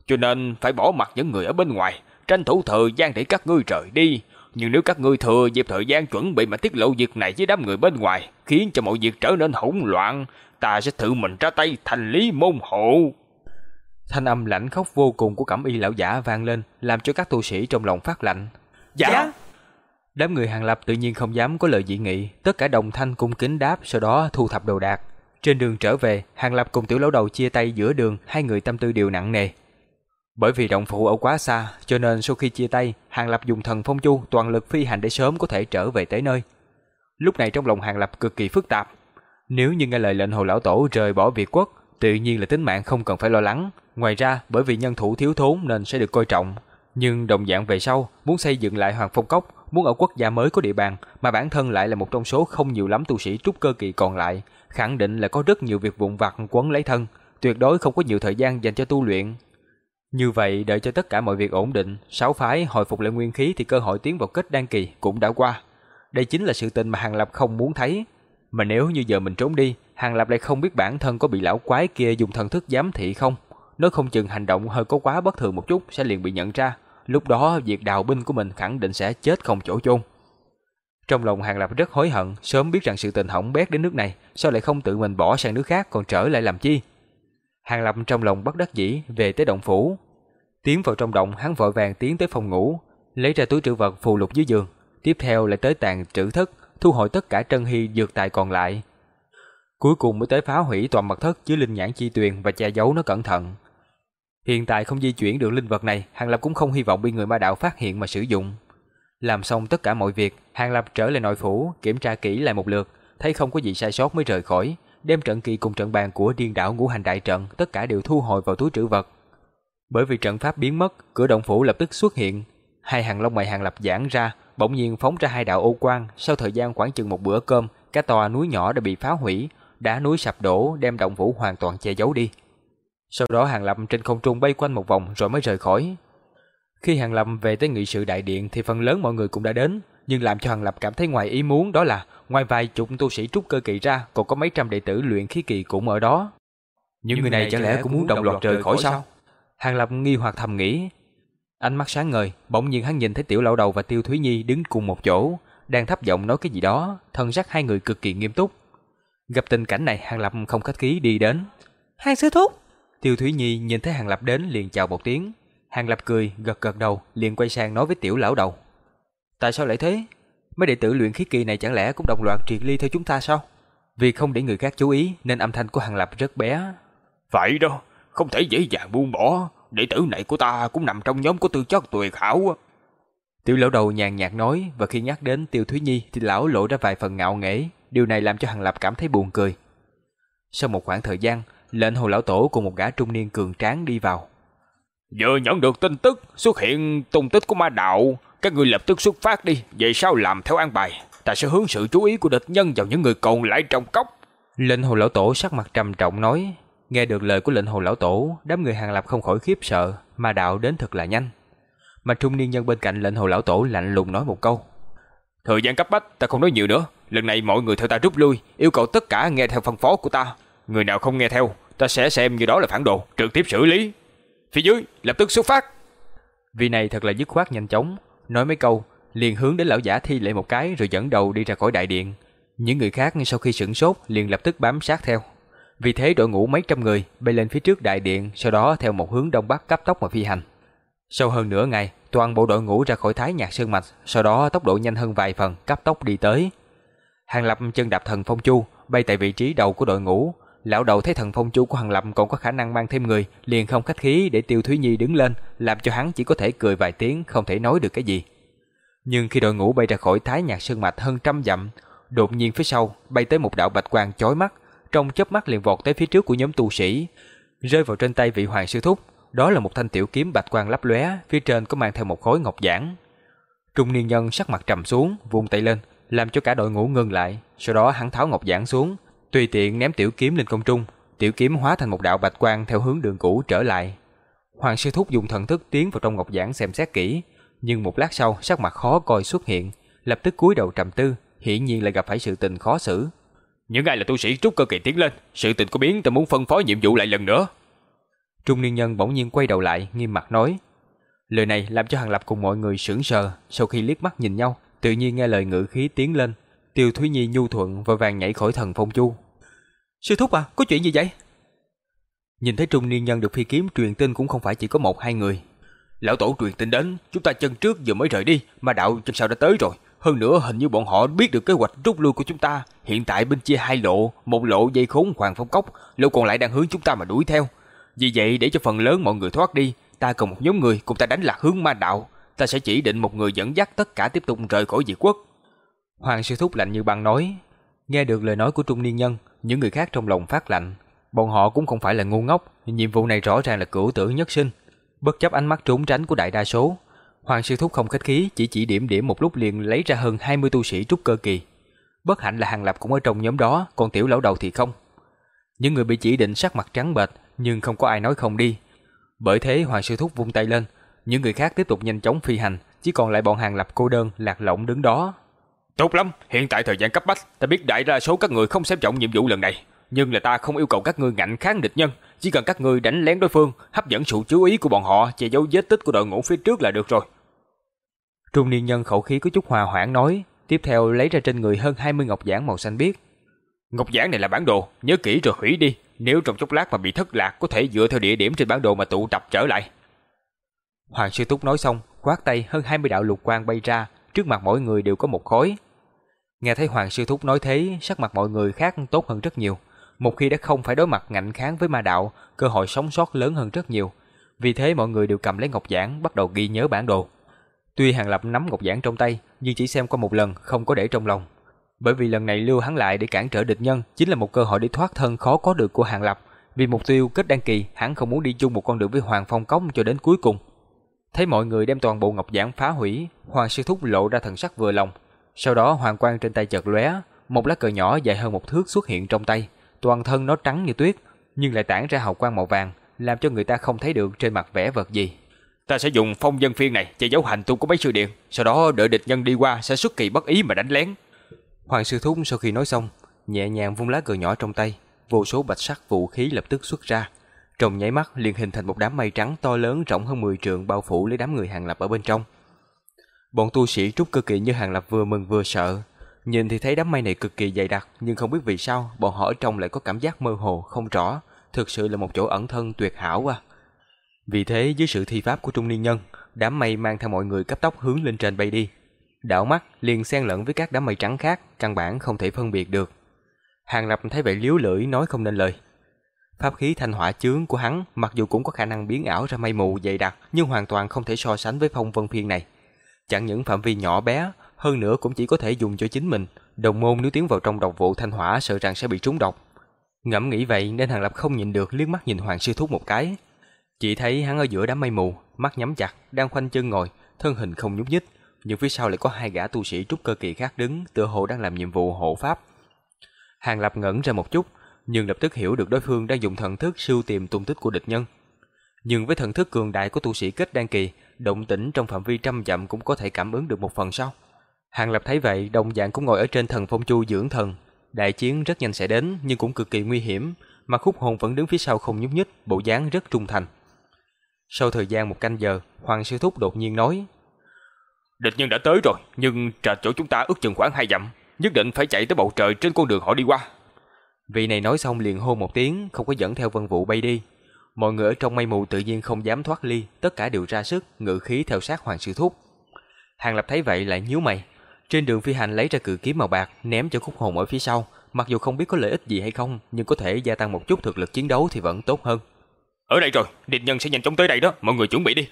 Cho nên phải bỏ mặt những người ở bên ngoài, tranh thủ thời gian để các ngươi rời đi. Nhưng nếu các ngươi thừa dịp thời gian chuẩn bị mà tiết lộ việc này với đám người bên ngoài, khiến cho mọi việc trở nên hỗn loạn, ta sẽ tự mình ra tay thành lý môn hộ. Thanh âm lãnh khốc vô cùng của Cẩm Y lão giả vang lên, làm cho các tu sĩ trong lòng phát lạnh. Dạ. dạ. Đám người hàng lập tự nhiên không dám có lời dị nghị, tất cả đồng thanh cung kính đáp, sau đó thu thập đồ đạc. Trên đường trở về, hàng lập cùng tiểu lão đầu chia tay giữa đường, hai người tâm tư đều nặng nề. Bởi vì động phủ ở quá xa, cho nên sau khi chia tay, hàng lập dùng thần phong chu toàn lực phi hành để sớm có thể trở về tới nơi. Lúc này trong lòng hàng lập cực kỳ phức tạp, nếu như nghe lời lệnh hồ lão tổ rời bỏ Việt quốc, tự nhiên là tính mạng không cần phải lo lắng. Ngoài ra, bởi vì nhân thủ thiếu thốn nên sẽ được coi trọng. Nhưng đồng dạng về sau, muốn xây dựng lại Hoàng Phong Cốc, muốn ở quốc gia mới có địa bàn, mà bản thân lại là một trong số không nhiều lắm tu sĩ trúc cơ kỳ còn lại, khẳng định là có rất nhiều việc vụn vặt quấn lấy thân, tuyệt đối không có nhiều thời gian dành cho tu luyện. Như vậy, đợi cho tất cả mọi việc ổn định, sáu phái hồi phục lại nguyên khí thì cơ hội tiến vào kết đan kỳ cũng đã qua. Đây chính là sự tình mà Hàng Lập không muốn thấy, mà nếu như giờ mình trốn đi, Hàng Lập lại không biết bản thân có bị lão quái kia dùng thần thức giám thị không. Nếu không chừng hành động hơi có quá bất thường một chút sẽ liền bị nhận ra. Lúc đó việc đào binh của mình khẳng định sẽ chết không chỗ chôn. Trong lòng Hàng Lập rất hối hận, sớm biết rằng sự tình hỏng bét đến nước này, sao lại không tự mình bỏ sang nước khác còn trở lại làm chi. Hàng Lập trong lòng bất đắc dĩ về tới động phủ. Tiến vào trong động, hắn vội vàng tiến tới phòng ngủ, lấy ra túi trữ vật phù lục dưới giường, tiếp theo lại tới tàn trữ thất, thu hồi tất cả trân hy dược tài còn lại. Cuối cùng mới tới phá hủy toàn mật thất chứa linh nhãn chi tuyền và che giấu nó cẩn thận. Hiện tại không di chuyển được linh vật này, Hàng Lập cũng không hy vọng bị người ma đạo phát hiện mà sử dụng. Làm xong tất cả mọi việc, Hàng Lập trở lại nội phủ, kiểm tra kỹ lại một lượt, thấy không có gì sai sót mới rời khỏi, đem trận kỳ cùng trận bàn của điên đảo ngũ hành đại trận tất cả đều thu hồi vào túi trữ vật. Bởi vì trận pháp biến mất, cửa động phủ lập tức xuất hiện, hai hàng lông mày Hàng Lập giãn ra, bỗng nhiên phóng ra hai đạo ô quang, sau thời gian khoảng chừng một bữa cơm, cả tòa núi nhỏ đã bị phá hủy, đá núi sập đổ đem động phủ hoàn toàn che giấu đi. Sau đó Hàng Lập trên không trung bay quanh một vòng rồi mới rời khỏi. Khi Hàng Lập về tới nghị sự đại điện thì phần lớn mọi người cũng đã đến, nhưng làm cho Hàng Lập cảm thấy ngoài ý muốn đó là ngoài vài chục tu sĩ trúc cơ kỳ ra còn có mấy trăm đệ tử luyện khí kỳ cũng ở đó. Những người này chẳng lẽ cũng muốn đồng loạt rời khỏi sao? Hàng Lập nghi hoặc thầm nghĩ, Ánh mắt sáng ngời, bỗng nhiên hắn nhìn thấy tiểu lão đầu và tiêu thúy nhi đứng cùng một chỗ, đang thấp giọng nói cái gì đó, thân sắc hai người cực kỳ nghiêm túc. Gặp tình cảnh này, Hàng Lập không khách khí đi đến. Hàng sư thúc! Tiêu Thúy Nhi nhìn thấy Hàng Lập đến liền chào một tiếng. Hàng Lập cười, gật gật đầu, liền quay sang nói với tiểu lão đầu. Tại sao lại thế? Mấy đệ tử luyện khí kỳ này chẳng lẽ cũng đồng loạt triệt ly theo chúng ta sao? Vì không để người khác chú ý nên âm thanh của Hàng Lập rất bé. Phải đâu, không thể dễ dàng buông bỏ. Đệ tử này của ta cũng nằm trong nhóm của tư chất tuyệt hảo. Tiểu lão đầu nhàn nhạt nói và khi nhắc đến Tiêu Thúy Nhi thì lão lộ ra vài phần ngạo nghễ. Điều này làm cho Hàng Lập cảm thấy buồn cười. Sau một khoảng thời gian, lệnh hồ lão tổ cùng một gã trung niên cường tráng đi vào. Vừa nhận được tin tức xuất hiện tung tích của ma đạo, các người lập tức xuất phát đi, vậy sao làm theo an bài. Ta sẽ hướng sự chú ý của địch nhân vào những người còn lại trong cốc. Lệnh hồ lão tổ sắc mặt trầm trọng nói, nghe được lời của lệnh hồ lão tổ, đám người hàng lập không khỏi khiếp sợ, ma đạo đến thật là nhanh. Mà trung niên nhân bên cạnh lệnh hồ lão tổ lạnh lùng nói một câu. Thời gian cấp bách, ta không nói nhiều nữa. Lần này mọi người theo ta rút lui, yêu cầu tất cả nghe theo phân phó của ta. Người nào không nghe theo, ta sẽ xem như đó là phản đồ, trực tiếp xử lý. Phía dưới, lập tức xuất phát. Vị này thật là dứt khoát nhanh chóng, nói mấy câu, liền hướng đến lão giả thi lễ một cái rồi dẫn đầu đi ra khỏi đại điện. Những người khác sau khi sửng sốt liền lập tức bám sát theo. Vì thế đội ngũ mấy trăm người bay lên phía trước đại điện, sau đó theo một hướng đông bắc cấp tốc mà phi hành. Sau hơn nửa ngày, toàn bộ đội ngũ ra khỏi Thái Nhạc Sơn Mạch, sau đó tốc độ nhanh hơn vài phần, cấp tốc đi tới. Hàng Lập chân đạp thần phong chu, bay tại vị trí đầu của đội ngũ. Lão đầu thấy thần phong chủ của Hàng Lập còn có khả năng mang thêm người, liền không khách khí để Tiêu Thúy Nhi đứng lên, làm cho hắn chỉ có thể cười vài tiếng, không thể nói được cái gì. Nhưng khi đội ngũ bay ra khỏi Thái Nhạc Sơn Mạch hơn trăm dặm, đột nhiên phía sau bay tới một đạo bạch quang chói mắt, trong chớp mắt liền vọt tới phía trước của nhóm tu sĩ, rơi vào trên tay vị hoàng sư thúc. Đó là một thanh tiểu kiếm bạch quang lấp lóe, phía trên có mang theo một khối ngọc giản. Trung niên nhân sắc mặt trầm xuống, vung tay lên, làm cho cả đội ngũ ngừng lại, sau đó hắn tháo ngọc giản xuống, tùy tiện ném tiểu kiếm lên không trung, tiểu kiếm hóa thành một đạo bạch quang theo hướng đường cũ trở lại. Hoàng sư thúc dùng thần thức tiến vào trong ngọc giản xem xét kỹ, nhưng một lát sau sắc mặt khó coi xuất hiện, lập tức cúi đầu trầm tư, hiển nhiên lại gặp phải sự tình khó xử. Những ai là tu sĩ trúc cơ kỳ tiến lên, sự tình có biến ta muốn phân phối nhiệm vụ lại lần nữa. Trung niên nhân bỗng nhiên quay đầu lại, nghiêm mặt nói. Lời này làm cho Hàng Lập cùng mọi người sững sờ, sau khi liếc mắt nhìn nhau, tự nhiên nghe lời ngữ khí tiến lên, Tiêu Thúy Nhi nhu thuận và vàng nhảy khỏi thần phong chu. Sư thúc à, có chuyện gì vậy? Nhìn thấy trung niên nhân được phi kiếm truyền tin cũng không phải chỉ có một hai người. Lão tổ truyền tin đến, chúng ta chân trước vừa mới rời đi, mà đạo chân sau đã tới rồi. Hơn nữa hình như bọn họ biết được kế hoạch rút lui của chúng ta. Hiện tại bên chia hai lộ, một lộ dây khốn Hoàng Phong Cốc, lộ còn lại đang hướng chúng ta mà đuổi theo. Vì vậy để cho phần lớn mọi người thoát đi, ta cần một nhóm người cùng ta đánh lạc hướng ma đạo. Ta sẽ chỉ định một người dẫn dắt tất cả tiếp tục rời khỏi diệt quốc. Hoàng sư thúc lạnh như băng nói. Nghe được lời nói của trung niên nhân, những người khác trong lòng phát lạnh. Bọn họ cũng không phải là ngu ngốc, nhiệm vụ này rõ ràng là cửu tử nhất sinh. Bất chấp ánh mắt trốn tránh của đại đa số, Hoàng sư thúc không khách khí, chỉ chỉ điểm điểm một lúc liền lấy ra hơn 20 tu sĩ trúc cơ kỳ. Bất hạnh là Hàng Lập cũng ở trong nhóm đó, còn tiểu lão đầu thì không. Những người bị chỉ định sắc mặt trắng bệch, nhưng không có ai nói không đi. Bởi thế Hoàng sư thúc vung tay lên, những người khác tiếp tục nhanh chóng phi hành, chỉ còn lại bọn Hàng Lập cô đơn lạc lõng đứng đó. Tốt lắm, hiện tại thời gian cấp bách, ta biết đại đa số các người không xem trọng nhiệm vụ lần này, nhưng là ta không yêu cầu các ngươi ngạnh kháng địch nhân, chỉ cần các ngươi đánh lén đối phương, hấp dẫn sự chú ý của bọn họ, che giấu vết tích của đội ngũ phía trước là được rồi. Trung niên nhân khẩu khí có chút hòa hoãn nói, tiếp theo lấy ra trên người hơn 20 ngọc giản màu xanh biếc. Ngọc giản này là bản đồ, nhớ kỹ rồi hủy đi, nếu trong chốc lát mà bị thất lạc có thể dựa theo địa điểm trên bản đồ mà tụ tập trở lại. Hoàng sư túc nói xong, quát tay hơn 20 đạo lục quang bay ra, trước mặt mỗi người đều có một khối. Nghe thấy Hoàng sư thúc nói thế, sắc mặt mọi người khác tốt hơn rất nhiều. Một khi đã không phải đối mặt ngạnh kháng với ma đạo, cơ hội sống sót lớn hơn rất nhiều. Vì thế mọi người đều cầm lấy ngọc giản bắt đầu ghi nhớ bản đồ. Tuy Hàng Lập nắm ngọc giản trong tay, nhưng chỉ xem qua một lần, không có để trong lòng. Bởi vì lần này lưu hắn lại để cản trở địch nhân chính là một cơ hội để thoát thân khó có được của Hàng Lập. Vì mục tiêu kết đăng kỳ, hắn không muốn đi chung một con đường với Hoàng Phong cống cho đến cuối cùng. Thấy mọi người đem toàn bộ ngọc giản phá hủy, Hoàng sư thúc lộ ra thần sắc vừa lòng. Sau đó hoàng quang trên tay chợt lóe, một lá cờ nhỏ dài hơn một thước xuất hiện trong tay, toàn thân nó trắng như tuyết, nhưng lại tản ra hào quang màu vàng, làm cho người ta không thấy được trên mặt vẽ vật gì. Ta sẽ dùng phong dân phiên này che giấu hành tung của mấy sư điện, sau đó đợi địch nhân đi qua sẽ xuất kỳ bất ý mà đánh lén. Hoàng sư thúc sau khi nói xong, nhẹ nhàng vung lá cờ nhỏ trong tay, vô số bạch sắc vũ khí lập tức xuất ra. Trong nháy mắt liền hình thành một đám mây trắng to lớn rộng hơn 10 trượng bao phủ lấy đám người hàng lập ở bên trong. Bọn tu sĩ trúc cơ kỳ như hàng lập vừa mừng vừa sợ, nhìn thì thấy đám mây này cực kỳ dày đặc, nhưng không biết vì sao bọn họ ở trong lại có cảm giác mơ hồ không rõ, thực sự là một chỗ ẩn thân tuyệt hảo à. Vì thế dưới sự thi pháp của trung niên nhân, đám mây mang theo mọi người cấp tốc hướng lên trên bay đi. Đảo mắt liền xen lẫn với các đám mây trắng khác, căn bản không thể phân biệt được. Hàng Lập thấy vậy liếu lưỡi nói không nên lời. Pháp khí thanh hỏa chướng của hắn mặc dù cũng có khả năng biến ảo ra mây mù dày đặc nhưng hoàn toàn không thể so sánh với phong vân phiên này. Chẳng những phạm vi nhỏ bé, hơn nữa cũng chỉ có thể dùng cho chính mình. Đồng môn nếu tiến vào trong độc vụ thanh hỏa sợ rằng sẽ bị trúng độc. Ngẫm nghĩ vậy nên Hàng Lập không nhìn được liếc mắt nhìn Hoàng Sư Thúc một cái. Chỉ thấy hắn ở giữa đám mây mù, mắt nhắm chặt, đang khoanh chân ngồi, thân hình không nhúc nhích, nhưng phía sau lại có hai gã tu sĩ trúc cơ kỳ khác đứng, tựa hồ đang làm nhiệm vụ hộ pháp. Hàng Lập ngẩn ra một chút, nhưng lập tức hiểu được đối phương đang dùng thần thức sưu tìm tung tích của địch nhân. Nhưng với thần thức cường đại của tu sĩ kết đan kỳ, động tĩnh trong phạm vi trăm dặm cũng có thể cảm ứng được một phần sau. Hàng Lập thấy vậy, đồng dạng cũng ngồi ở trên thần phong chu dưỡng thần. Đại chiến rất nhanh sẽ đến, nhưng cũng cực kỳ nguy hiểm, mà khúc hồn vẫn đứng phía sau không nhúc nhích, bộ dáng rất trung thành. Sau thời gian một canh giờ, Hoàng Sư Thúc đột nhiên nói, Địch nhân đã tới rồi, nhưng trà chỗ chúng ta ước chừng khoảng hai dặm, nhất định phải chạy tới bầu trời trên con đường họ đi qua. Vị này nói xong liền hô một tiếng, không có dẫn theo vân vụ bay đi. Mọi người ở trong mây mù tự nhiên không dám thoát ly, tất cả đều ra sức, ngự khí theo sát Hoàng Sư Thúc. Hàng Lập thấy vậy lại nhíu mày. Trên đường phi hành lấy ra cự kiếm màu bạc, ném cho khúc hồn ở phía sau. Mặc dù không biết có lợi ích gì hay không, nhưng có thể gia tăng một chút thực lực chiến đấu thì vẫn tốt hơn. Ở đây rồi, địch nhân sẽ nhanh chóng tới đây đó, mọi người chuẩn bị đi.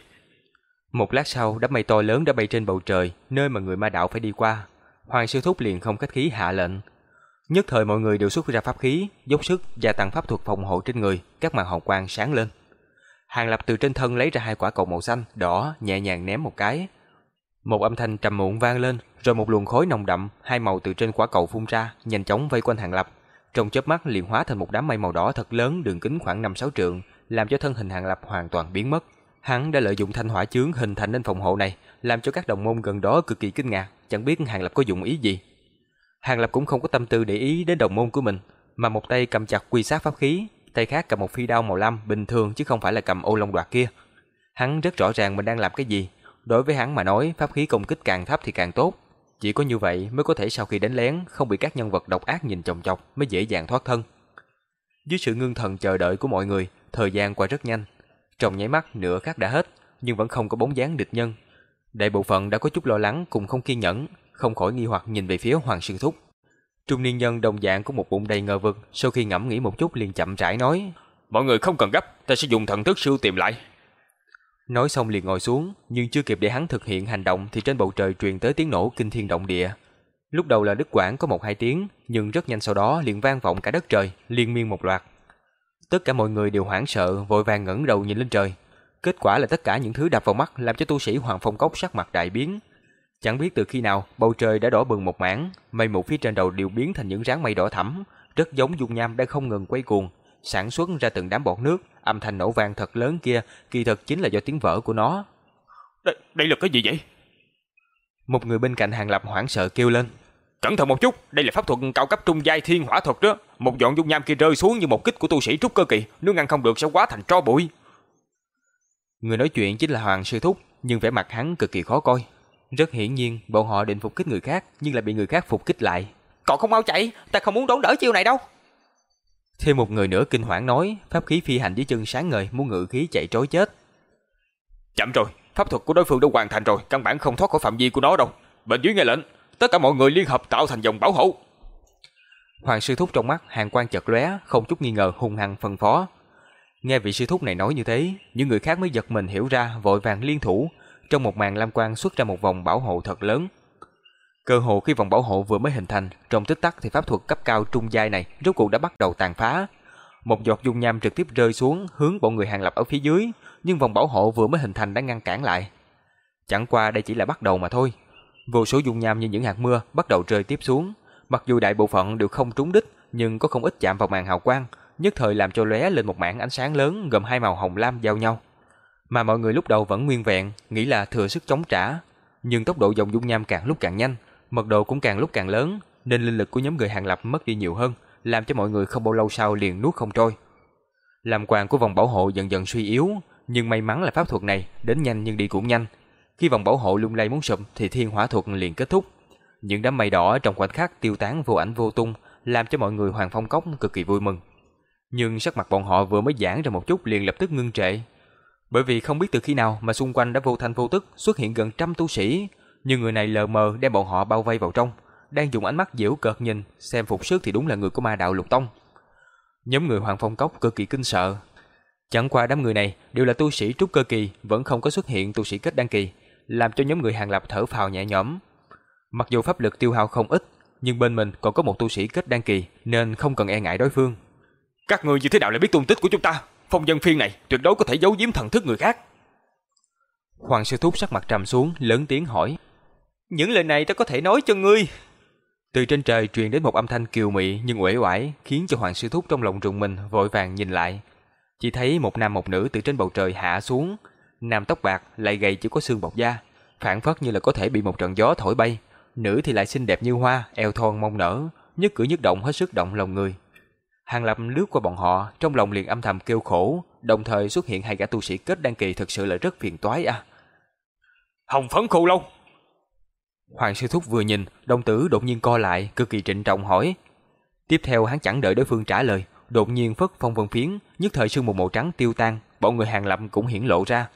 Một lát sau, đám mây to lớn đã bay trên bầu trời, nơi mà người ma đạo phải đi qua. Hoàng sư thúc liền không khách khí hạ lệnh. Nhất thời mọi người đều xuất ra pháp khí, dốc sức gia tăng pháp thuật phòng hộ trên người, các màn hào quang sáng lên. Hàng Lập từ trên thân lấy ra hai quả cầu màu xanh, đỏ, nhẹ nhàng ném một cái. Một âm thanh trầm muộn vang lên, rồi một luồng khói nồng đậm, hai màu từ trên quả cầu phun ra, nhanh chóng vây quanh Hàng Lập. Trong chớp mắt liền hóa thành một đám mây màu đỏ thật lớn, đường kính khoảng 5-6 trượng, làm cho thân hình Hàng Lập hoàn toàn biến mất. Hắn đã lợi dụng thanh hỏa chướng hình thành nên phòng hộ này, làm cho các đồng môn gần đó cực kỳ kinh ngạc, chẳng biết Hàng Lập có dụng ý gì. Hàng Lập cũng không có tâm tư để ý đến đồng môn của mình, mà một tay cầm chặt quy sát pháp khí, tay khác cầm một phi đao màu lam bình thường chứ không phải là cầm ô long đoạt kia. Hắn rất rõ ràng mình đang làm cái gì. Đối với hắn mà nói, pháp khí công kích càng thấp thì càng tốt. Chỉ có như vậy mới có thể sau khi đánh lén không bị các nhân vật độc ác nhìn chồng chọc mới dễ dàng thoát thân. Dưới sự ngưng thần chờ đợi của mọi người, thời gian qua rất nhanh. Trong nháy mắt nửa khắc đã hết, nhưng vẫn không có bóng dáng địch nhân. Đại bộ phận đã có chút lo lắng cùng không kiên nhẫn, không khỏi nghi hoặc nhìn về phía Hoàng Sư Thúc. Trung niên nhân đồng dạng có một bụng đầy ngờ vực, sau khi ngẫm nghĩ một chút liền chậm rãi nói: "Mọi người không cần gấp, ta sẽ dùng thần thức sưu tìm lại." Nói xong liền ngồi xuống, nhưng chưa kịp để hắn thực hiện hành động thì trên bầu trời truyền tới tiếng nổ kinh thiên động địa. Lúc đầu là đứt quãng có một hai tiếng, nhưng rất nhanh sau đó liền vang vọng cả đất trời, liên miên một loạt. Tất cả mọi người đều hoảng sợ, vội vàng ngẩng đầu nhìn lên trời. Kết quả là tất cả những thứ đập vào mắt làm cho tu sĩ Hoàng Phong Cốc sắc mặt đại biến. Chẳng biết từ khi nào, bầu trời đã đỏ bừng một mảng, mây mù phía trên đầu đều biến thành những ráng mây đỏ thẫm, rất giống dung nham đang không ngừng quay cuồng, sản xuất ra từng đám bọt nước, âm thanh nổ vang thật lớn kia, kỳ thực chính là do tiếng vỡ của nó. Đây, đây là cái gì vậy? Một người bên cạnh Hàng Lập hoảng sợ kêu lên. Cẩn thận một chút, đây là pháp thuật cao cấp trung giai thiên hỏa thuật đó. Một dọn dung nham kia rơi xuống như một kích của tu sĩ trúc cơ kỳ, nếu ngăn không được sẽ quá thành tro bụi. Người nói chuyện chính là Hoàng Sư Thúc, nhưng vẻ mặt hắn cực kỳ khó coi. Rất hiển nhiên, bọn họ định phục kích người khác, nhưng lại bị người khác phục kích lại. Còn không mau chạy, ta không muốn đón đỡ chiêu này đâu. Thêm một người nữa kinh hoảng nói, pháp khí phi hành dưới chân sáng ngời, muốn ngự khí chạy trối chết. Chậm rồi, pháp thuật của đối phương đã hoàn thành rồi, căn bản không thoát khỏi phạm vi của nó đâu. Bên dưới nghe lệnh, tất cả mọi người liên hợp tạo thành dòng bảo hộ. Hoàng sư thúc trong mắt hàng quan chợt lóe, không chút nghi ngờ hung hăng phân phó. Nghe vị sư thúc này nói như thế, những người khác mới giật mình hiểu ra, vội vàng liên thủ, trong một màn lam quang xuất ra một vòng bảo hộ thật lớn. Cơ hồ khi vòng bảo hộ vừa mới hình thành, trong tích tắc thì pháp thuật cấp cao trung giai này rốt cuộc đã bắt đầu tàn phá. Một giọt dung nham trực tiếp rơi xuống hướng bọn người hàng lập ở phía dưới, nhưng vòng bảo hộ vừa mới hình thành đã ngăn cản lại. Chẳng qua đây chỉ là bắt đầu mà thôi. Vô số dung nham như những hạt mưa bắt đầu rơi tiếp xuống, mặc dù đại bộ phận đều không trúng đích, nhưng có không ít chạm vào màn hào quang, nhất thời làm cho lóe lên một mảng ánh sáng lớn gồm hai màu hồng lam giao nhau. Mà mọi người lúc đầu vẫn nguyên vẹn, nghĩ là thừa sức chống trả, nhưng tốc độ dòng dung nham càng lúc càng nhanh, mật độ cũng càng lúc càng lớn, nên linh lực của nhóm người hàng lập mất đi nhiều hơn, làm cho mọi người không bao lâu sau liền nuốt không trôi. Làm quàng của vòng bảo hộ dần dần suy yếu, nhưng may mắn là pháp thuật này đến nhanh nhưng đi cũng nhanh. Khi vòng bảo hộ lung lay muốn sụp thì thiên hỏa thuật liền kết thúc. Những đám mây đỏ trong khoảnh khắc tiêu tán vô ảnh vô tung, làm cho mọi người Hoàng Phong Cốc cực kỳ vui mừng. Nhưng sắc mặt bọn họ vừa mới giãn ra một chút liền lập tức ngưng trệ. Bởi vì không biết từ khi nào mà xung quanh đã vô thanh vô tức xuất hiện gần trăm tu sĩ, nhưng người này lờ mờ đem bọn họ bao vây vào trong. đang dùng ánh mắt giễu cợt nhìn, xem phục sức thì đúng là người của ma đạo lục tông. Nhóm người Hoàng Phong Cốc cực kỳ kinh sợ. Chẳng qua đám người này đều là tu sĩ trúc cơ kỳ, vẫn không có xuất hiện tu sĩ kết đăng kỳ, làm cho nhóm người Hàng Lập thở phào nhẹ nhõm. Mặc dù pháp lực tiêu hao không ít, nhưng bên mình còn có một tu sĩ kết đăng kỳ nên không cần e ngại đối phương. Các người như thế nào lại biết tung tích của chúng ta? Phong dân phiên này tuyệt đối có thể giấu giếm thần thức người khác. Hoàng sư thúc sắc mặt trầm xuống, lớn tiếng hỏi. Những lời này ta có thể nói cho ngươi. Từ trên trời truyền đến một âm thanh kiều mị nhưng uể oải, khiến cho Hoàng sư thúc trong lòng rùng mình vội vàng nhìn lại. Chỉ thấy một nam một nữ từ trên bầu trời hạ xuống, nam tóc bạc lại gầy chỉ có xương bọc da, phản phất như là có thể bị một trận gió thổi bay, nữ thì lại xinh đẹp như hoa, eo thon mông nở, nhất cử nhất động hết sức động lòng người. Hàng Lập lướt qua bọn họ, trong lòng liền âm thầm kêu khổ, đồng thời xuất hiện hai gã tu sĩ kết đăng kỳ thực sự là rất phiền toái à. Hồng phấn khô lâu. Hoàng sư thúc vừa nhìn, đồng tử đột nhiên co lại, cực kỳ trịnh trọng hỏi. Tiếp theo hắn chẳng đợi đối phương trả lời, đột nhiên phất phong vân phiến, nhất thời sương mù màu trắng tiêu tan, bọn người hàng lập cũng hiển lộ ra.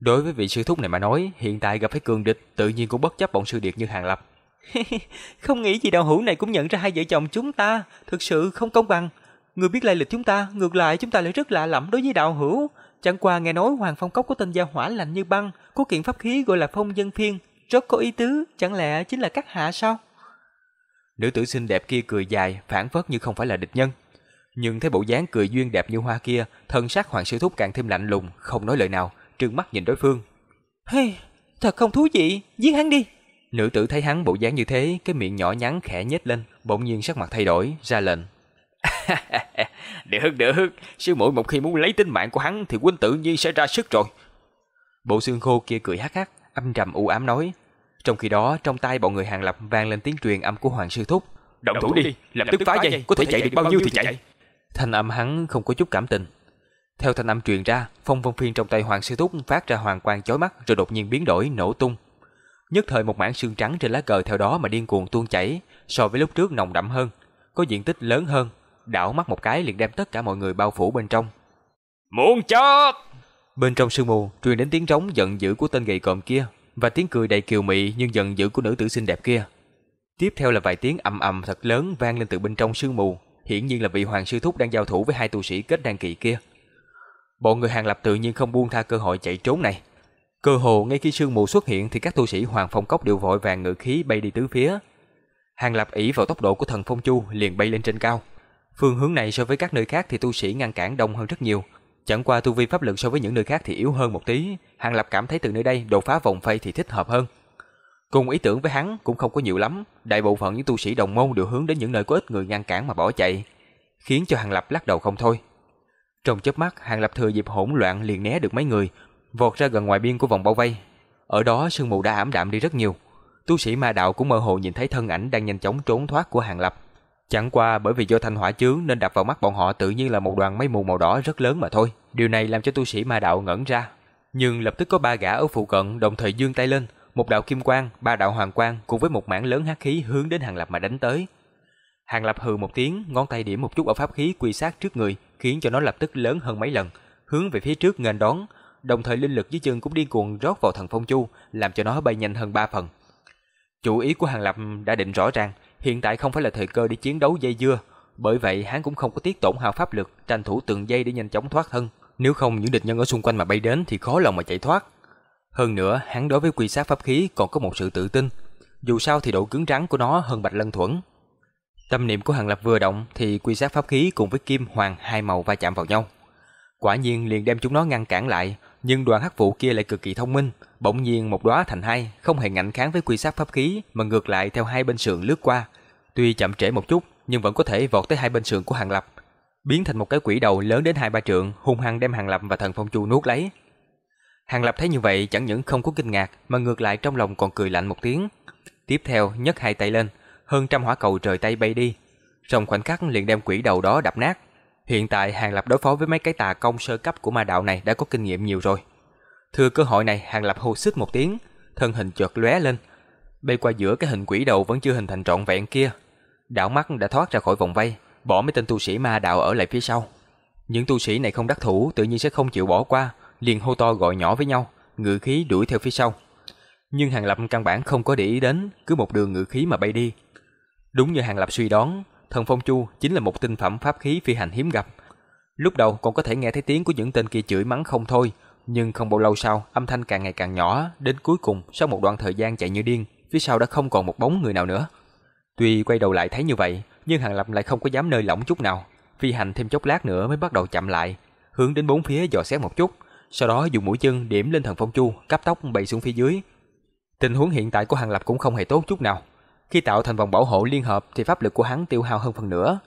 Đối với vị sư thúc này mà nói, hiện tại gặp phải cường địch, tự nhiên cũng bất chấp bọn sư điệt như hàng lập. không nghĩ gì đạo hữu này cũng nhận ra hai vợ chồng chúng ta, thực sự không công bằng. Người biết lai lịch chúng ta, ngược lại chúng ta lại rất lạ lẫm đối với đạo hữu. Chẳng qua nghe nói Hoàng Phong Cốc có tên gia hỏa lạnh như băng, có kiện pháp khí gọi là phong dân phiên, rất có ý tứ, chẳng lẽ chính là các hạ sao? Nữ tử xinh đẹp kia cười dài, phản phất như không phải là địch nhân. Nhưng thấy bộ dáng cười duyên đẹp như hoa kia, thân sắc Hoàng Sư Thúc càng thêm lạnh lùng, không nói lời nào, trừng mắt nhìn đối phương. Hey, thật không thú vị, giết hắn đi. Nữ tử thấy hắn bộ dáng như thế, cái miệng nhỏ nhắn khẽ nhếch lên, bỗng nhiên sắc mặt thay đổi, ra lệnh. được được, sư muội một khi muốn lấy tính mạng của hắn thì huynh tự nhiên sẽ ra sức rồi. Bộ xương khô kia cười hắc hắc, âm trầm u ám nói. Trong khi đó, trong tay bọn người hàng lập vang lên tiếng truyền âm của Hoàng Sư Thúc. Động thủ đi, lập tức phá dây, có thể chạy được bao nhiêu thì chạy. Thanh âm hắn không có chút cảm tình. Theo thanh âm truyền ra, phong vân phiên trong tay Hoàng Sư Thúc phát ra hoàng quang chói mắt rồi đột nhiên biến đổi, nổ tung. Nhất thời một mảng xương trắng trên lá cờ theo đó mà điên cuồng tuôn chảy, so với lúc trước nồng đậm hơn, có diện tích lớn hơn, đảo mắt một cái liền đem tất cả mọi người bao phủ bên trong. Muốn chết! Bên trong sương mù truyền đến tiếng trống giận dữ của tên gầy còm kia và tiếng cười đầy kiều mị nhưng giận dữ của nữ tử xinh đẹp kia. Tiếp theo là vài tiếng ầm ầm thật lớn vang lên từ bên trong sương mù, hiển nhiên là vị hoàng sư thúc đang giao thủ với hai tu sĩ kết đan kỳ kia. Bọn người hàng lập tự nhiên không buông tha cơ hội chạy trốn này. Cơ hồ ngay khi sương mù xuất hiện thì các tu sĩ hoàng phong cốc đều vội vàng ngự khí bay đi tứ phía. Hàng lập ỷ vào tốc độ của thần phong chu liền bay lên trên cao. Phương hướng này so với các nơi khác thì tu sĩ ngăn cản đông hơn rất nhiều. Chẳng qua tu vi pháp lực so với những nơi khác thì yếu hơn một tí, Hàng Lập cảm thấy từ nơi đây đột phá vòng phay thì thích hợp hơn. Cùng ý tưởng với hắn cũng không có nhiều lắm, đại bộ phận những tu sĩ đồng môn đều hướng đến những nơi có ít người ngăn cản mà bỏ chạy, khiến cho Hàng Lập lắc đầu không thôi. Trong chớp mắt, Hàng Lập thừa dịp hỗn loạn liền né được mấy người, vọt ra gần ngoài biên của vòng bao vây. Ở đó sương mù đã ảm đạm đi rất nhiều. Tu sĩ ma đạo cũng mơ hồ nhìn thấy thân ảnh đang nhanh chóng trốn thoát của Hàng Lập. Chẳng qua bởi vì do thanh hỏa chướng nên đập vào mắt bọn họ tự nhiên là một đoàn mây mù màu đỏ rất lớn mà thôi. Điều này làm cho tu sĩ ma đạo ngẩn ra. Nhưng lập tức có ba gã ở phụ cận đồng thời dương tay lên, một đạo kim quang, ba đạo hoàng quang cùng với một mảng lớn hắc khí hướng đến Hàng Lập mà đánh tới. Hàng Lập hừ một tiếng, ngón tay điểm một chút ở pháp khí quy sát trước người, khiến cho nó lập tức lớn hơn mấy lần, hướng về phía trước nghênh đón, đồng thời linh lực dưới chân cũng điên cuồng rót vào thần phong chu, làm cho nó bay nhanh hơn ba phần. Chủ ý của Hàng Lập đã định rõ ràng, hiện tại không phải là thời cơ để chiến đấu dây dưa, bởi vậy hắn cũng không có tiếc tổn hao pháp lực, tranh thủ từng giây để nhanh chóng thoát thân. Nếu không những địch nhân ở xung quanh mà bay đến thì khó lòng mà chạy thoát. Hơn nữa, hắn đối với quy sát pháp khí còn có một sự tự tin. Dù sao thì độ cứng rắn của nó hơn bạch lân thuẫn. Tâm niệm của Hàng Lập vừa động thì quy sát pháp khí cùng với kim hoàng hai màu va chạm vào nhau. Quả nhiên liền đem chúng nó ngăn cản lại, nhưng đoàn hắc vụ kia lại cực kỳ thông minh, bỗng nhiên một đóa thành hai, không hề ngạnh kháng với quy sát pháp khí mà ngược lại theo hai bên sườn lướt qua. Tuy chậm trễ một chút, nhưng vẫn có thể vọt tới hai bên sườn của Hàng Lập, biến thành một cái quỷ đầu lớn đến hai ba trượng, hung hăng đem Hàng Lập và Thần Phong Chu nuốt lấy. Hàng Lập thấy như vậy chẳng những không có kinh ngạc mà ngược lại trong lòng còn cười lạnh một tiếng. Tiếp theo nhấc hai tay lên, hơn trăm hỏa cầu trời tay bay đi, trong khoảnh khắc liền đem quỷ đầu đó đập nát. Hiện tại Hàng Lập đối phó với mấy cái tà công sơ cấp của ma đạo này đã có kinh nghiệm nhiều rồi. Thừa cơ hội này Hàng Lập hô xích một tiếng, thân hình chợt lóe lên, bay qua giữa cái hình quỷ đầu vẫn chưa hình thành trọn vẹn kia đảo mắt đã thoát ra khỏi vòng vây, bỏ mấy tên tu sĩ ma đạo ở lại phía sau. Những tu sĩ này không đắc thủ tự nhiên sẽ không chịu bỏ qua, liền hô to gọi nhỏ với nhau, ngự khí đuổi theo phía sau. Nhưng Hàng Lập căn bản không có để ý đến, cứ một đường ngự khí mà bay đi. Đúng như Hàng Lập suy đoán, thần phong chu chính là một tinh phẩm pháp khí phi hành hiếm gặp. Lúc đầu còn có thể nghe thấy tiếng của những tên kia chửi mắng không thôi, nhưng không bao lâu sau, âm thanh càng ngày càng nhỏ, đến cuối cùng sau một đoạn thời gian chạy như điên, phía sau đã không còn một bóng người nào nữa. Tuy quay đầu lại thấy như vậy, nhưng Hàng Lập lại không có dám nơi lỏng chút nào, phi hành thêm chốc lát nữa mới bắt đầu chậm lại, hướng đến bốn phía dò xét một chút, sau đó dùng mũi chân điểm lên thần phong chu, cấp tốc bay xuống phía dưới. Tình huống hiện tại của Hàng Lập cũng không hề tốt chút nào. Khi tạo thành vòng bảo hộ liên hợp thì pháp lực của hắn tiêu hao hơn phần nữa.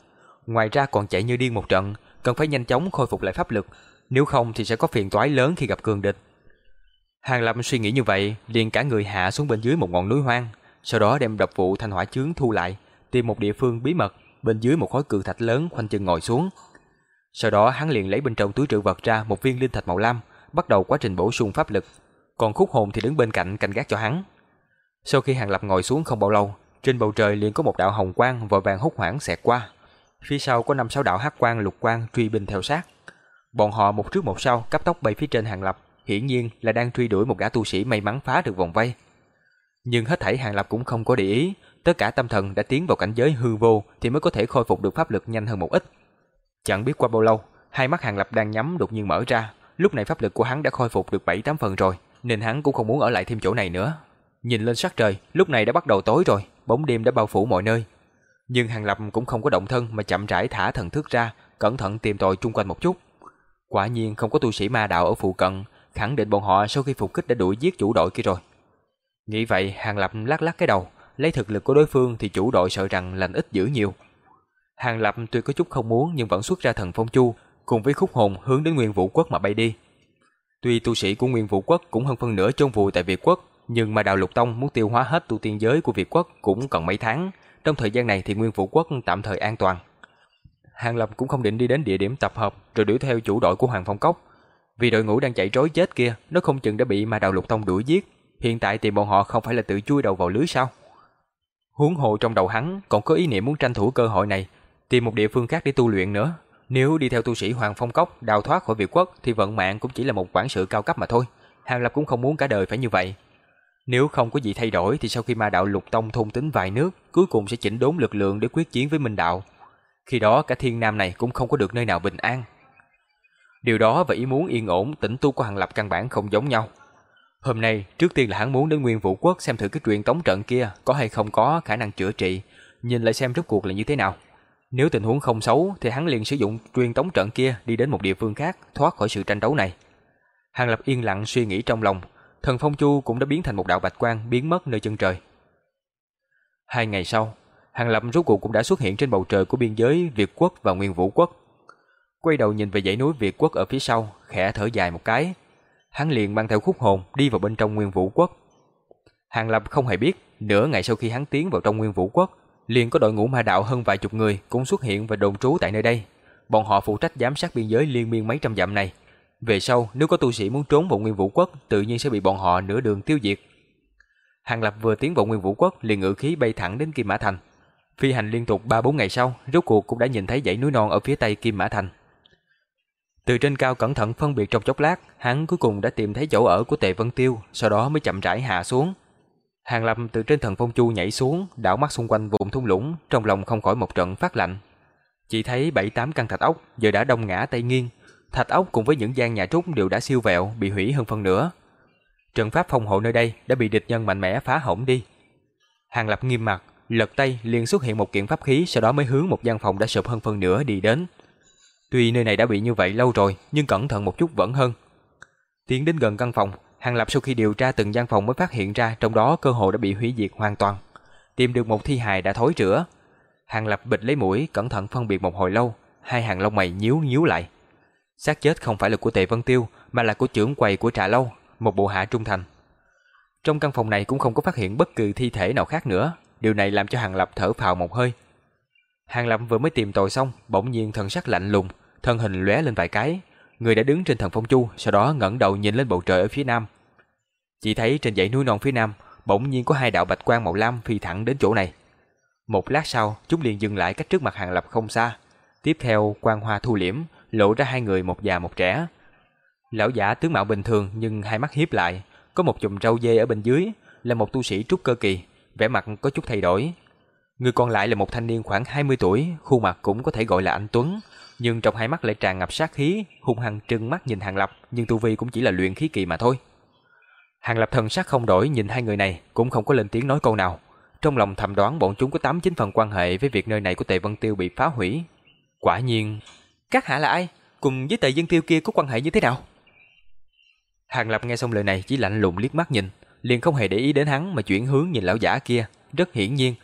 Ngoài ra còn chạy như điên một trận, cần phải nhanh chóng khôi phục lại pháp lực, nếu không thì sẽ có phiền toái lớn khi gặp cường địch. Hàng Lập suy nghĩ như vậy, liền cả người hạ xuống bên dưới một ngọn núi hoang, sau đó đem độc vụ thanh hỏa chướng thu lại, tìm một địa phương bí mật, bên dưới một khối cự thạch lớn khoanh chân ngồi xuống. Sau đó hắn liền lấy bên trong túi trữ vật ra một viên linh thạch màu lam, bắt đầu quá trình bổ sung pháp lực. Còn khúc hồn thì đứng bên cạnh canh gác cho hắn. Sau khi Hàng Lập ngồi xuống không bao lâu, trên bầu trời liền có một đạo hồng quang vội vàng hút hoảng xẹt qua. Phía sau có năm sáu đạo hắc quang lục quang truy binh theo sát. Bọn họ một trước một sau cấp tốc bay phía trên Hàng Lập, hiển nhiên là đang truy đuổi một gã tu sĩ may mắn phá được vòng vây. Nhưng hết thảy Hàng Lập cũng không có để ý, tất cả tâm thần đã tiến vào cảnh giới hư vô thì mới có thể khôi phục được pháp lực nhanh hơn một ít. Chẳng biết qua bao lâu, hai mắt Hàng Lập đang nhắm đột nhiên mở ra, lúc này pháp lực của hắn đã khôi phục được 7-8 phần rồi, nên hắn cũng không muốn ở lại thêm chỗ này nữa. Nhìn lên sắc trời, lúc này đã bắt đầu tối rồi, bóng đêm đã bao phủ mọi nơi. Nhưng Hàng Lập cũng không có động thân mà chậm rãi thả thần thức ra, cẩn thận tìm tòi chung quanh một chút. Quả nhiên không có tu sĩ ma đạo ở phụ cận, khẳng định bọn họ sau khi phục kích đã đuổi giết chủ đội kia rồi. Nghĩ vậy, Hàng Lập lắc lắc cái đầu, lấy thực lực của đối phương thì chủ đội sợ rằng lành ít dữ nhiều. Hàng Lập tuy có chút không muốn nhưng vẫn xuất ra thần phong chu, cùng với khúc hồn hướng đến Nguyên Vũ Quốc mà bay đi. Tuy tu sĩ của Nguyên Vũ Quốc cũng hơn phân nửa chôn vùi tại Việt Quốc, nhưng mà đào Lục Tông muốn tiêu hóa hết tu tiên giới của Việt Quốc cũng cần mấy tháng. Trong thời gian này thì Nguyên Vũ Quốc tạm thời an toàn. Hàng Lập cũng không định đi đến địa điểm tập hợp rồi đuổi theo chủ đội của Hoàng Phong Cốc. Vì đội ngũ đang chạy trối chết kia, nó không chừng đã bị mà đào Lục Tông đuổi giết. Hiện tại thì bọn họ không phải là tự chui đầu vào lưới sao? Huống hồ trong đầu hắn còn có ý niệm muốn tranh thủ cơ hội này, tìm một địa phương khác để tu luyện nữa. Nếu đi theo tu sĩ Hoàng Phong Cốc đào thoát khỏi Việt Quốc thì vận mạng cũng chỉ là một quản sự cao cấp mà thôi. Hàng Lập cũng không muốn cả đời phải như vậy. Nếu không có gì thay đổi thì sau khi ma đạo lục tông thôn tính vài nước, cuối cùng sẽ chỉnh đốn lực lượng để quyết chiến với Minh đạo. Khi đó cả thiên nam này cũng không có được nơi nào bình an. Điều đó và ý muốn yên ổn, tĩnh tu của Hàng Lập căn bản không giống nhau. Hôm nay, trước tiên là hắn muốn đến Nguyên Vũ Quốc xem thử cái truyền tống trận kia có hay không có khả năng chữa trị, nhìn lại xem rốt cuộc là như thế nào. Nếu tình huống không xấu thì hắn liền sử dụng truyền tống trận kia đi đến một địa phương khác, thoát khỏi sự tranh đấu này. Hàng Lập yên lặng suy nghĩ trong lòng, thần phong chu cũng đã biến thành một đạo bạch quang biến mất nơi chân trời. Hai ngày sau, Hàng Lập rốt cuộc cũng đã xuất hiện trên bầu trời của biên giới Việt Quốc và Nguyên Vũ Quốc. Quay đầu nhìn về dãy núi Việt Quốc ở phía sau, khẽ thở dài một cái. Hắn liền mang theo khúc hồn đi vào bên trong Nguyên Vũ Quốc. Hàng Lập không hề biết, nửa ngày sau khi hắn tiến vào trong Nguyên Vũ Quốc, liền có đội ngũ ma đạo hơn vài chục người cũng xuất hiện và đồn trú tại nơi đây. Bọn họ phụ trách giám sát biên giới liên miên mấy trăm dặm này. Về sau, nếu có tu sĩ muốn trốn vào Nguyên Vũ Quốc, tự nhiên sẽ bị bọn họ nửa đường tiêu diệt. Hàng Lập vừa tiến vào Nguyên Vũ Quốc liền ngự khí bay thẳng đến Kim Mã Thành. Phi hành liên tục 3-4 ngày sau, rốt cuộc cũng đã nhìn thấy dãy núi non ở phía tây Kim Mã Thành. Từ trên cao cẩn thận phân biệt trong chốc lát, hắn cuối cùng đã tìm thấy chỗ ở của Tề Vân Tiêu, sau đó mới chậm rãi hạ xuống. Hàng Lập từ trên thần phong chu nhảy xuống, đảo mắt xung quanh vùng thung lũng, trong lòng không khỏi một trận phát lạnh. Chỉ thấy bảy tám căn thạch ốc giờ đã đông ngã tây nghiêng, thạch ốc cùng với những gian nhà trúc đều đã siêu vẹo, bị hủy hơn phân nửa. Trận pháp phòng hộ nơi đây đã bị địch nhân mạnh mẽ phá hỏng đi. Hàng Lập nghiêm mặt, lật tay liền xuất hiện một kiện pháp khí, sau đó mới hướng một gian phòng đã sụp hơn phân nửa đi đến. Tuy nơi này đã bị như vậy lâu rồi, nhưng cẩn thận một chút vẫn hơn. Tiến đến gần căn phòng, Hàng Lập sau khi điều tra từng gian phòng mới phát hiện ra trong đó cơ hồ đã bị hủy diệt hoàn toàn. Tìm được một thi hài đã thối rữa. Hàng Lập bịch lấy mũi, cẩn thận phân biệt một hồi lâu, hai hàng lông mày nhíu nhíu lại. xác chết không phải là của Tề Vân Tiêu, mà là của trưởng quầy của Trà Lâu, một bộ hạ trung thành. Trong căn phòng này cũng không có phát hiện bất kỳ thi thể nào khác nữa, điều này làm cho Hàng Lập thở phào một hơi. Hàng Lập vừa mới tìm tội xong, bỗng nhiên thần sắc lạnh lùng, thân hình lóe lên vài cái, người đã đứng trên thần phong chu, sau đó ngẩng đầu nhìn lên bầu trời ở phía nam. Chỉ thấy trên dãy núi non phía nam, bỗng nhiên có hai đạo bạch quang màu lam phi thẳng đến chỗ này. Một lát sau, chúng liền dừng lại cách trước mặt Hàng Lập không xa. Tiếp theo, quang hoa thu liễm, lộ ra hai người một già một trẻ. Lão giả tướng mạo bình thường nhưng hai mắt hiếp lại, có một chùm râu dê ở bên dưới, là một tu sĩ trúc cơ kỳ, vẻ mặt có chút thay đổi. Người còn lại là một thanh niên khoảng 20 tuổi, khuôn mặt cũng có thể gọi là anh Tuấn, nhưng trong hai mắt lại tràn ngập sát khí, hung hăng trừng mắt nhìn Hàng Lập, nhưng tu vi cũng chỉ là luyện khí kỳ mà thôi. Hàng Lập thần sắc không đổi nhìn hai người này, cũng không có lên tiếng nói câu nào. Trong lòng thầm đoán bọn chúng có 8-9 phần quan hệ với việc nơi này của Tề Vân Tiêu bị phá hủy. Quả nhiên, các hạ là ai? Cùng với Tề Vân Tiêu kia có quan hệ như thế nào? Hàng Lập nghe xong lời này chỉ lạnh lùng liếc mắt nhìn, liền không hề để ý đến hắn mà chuyển hướng nhìn lão giả kia. Rất hiển nhiên,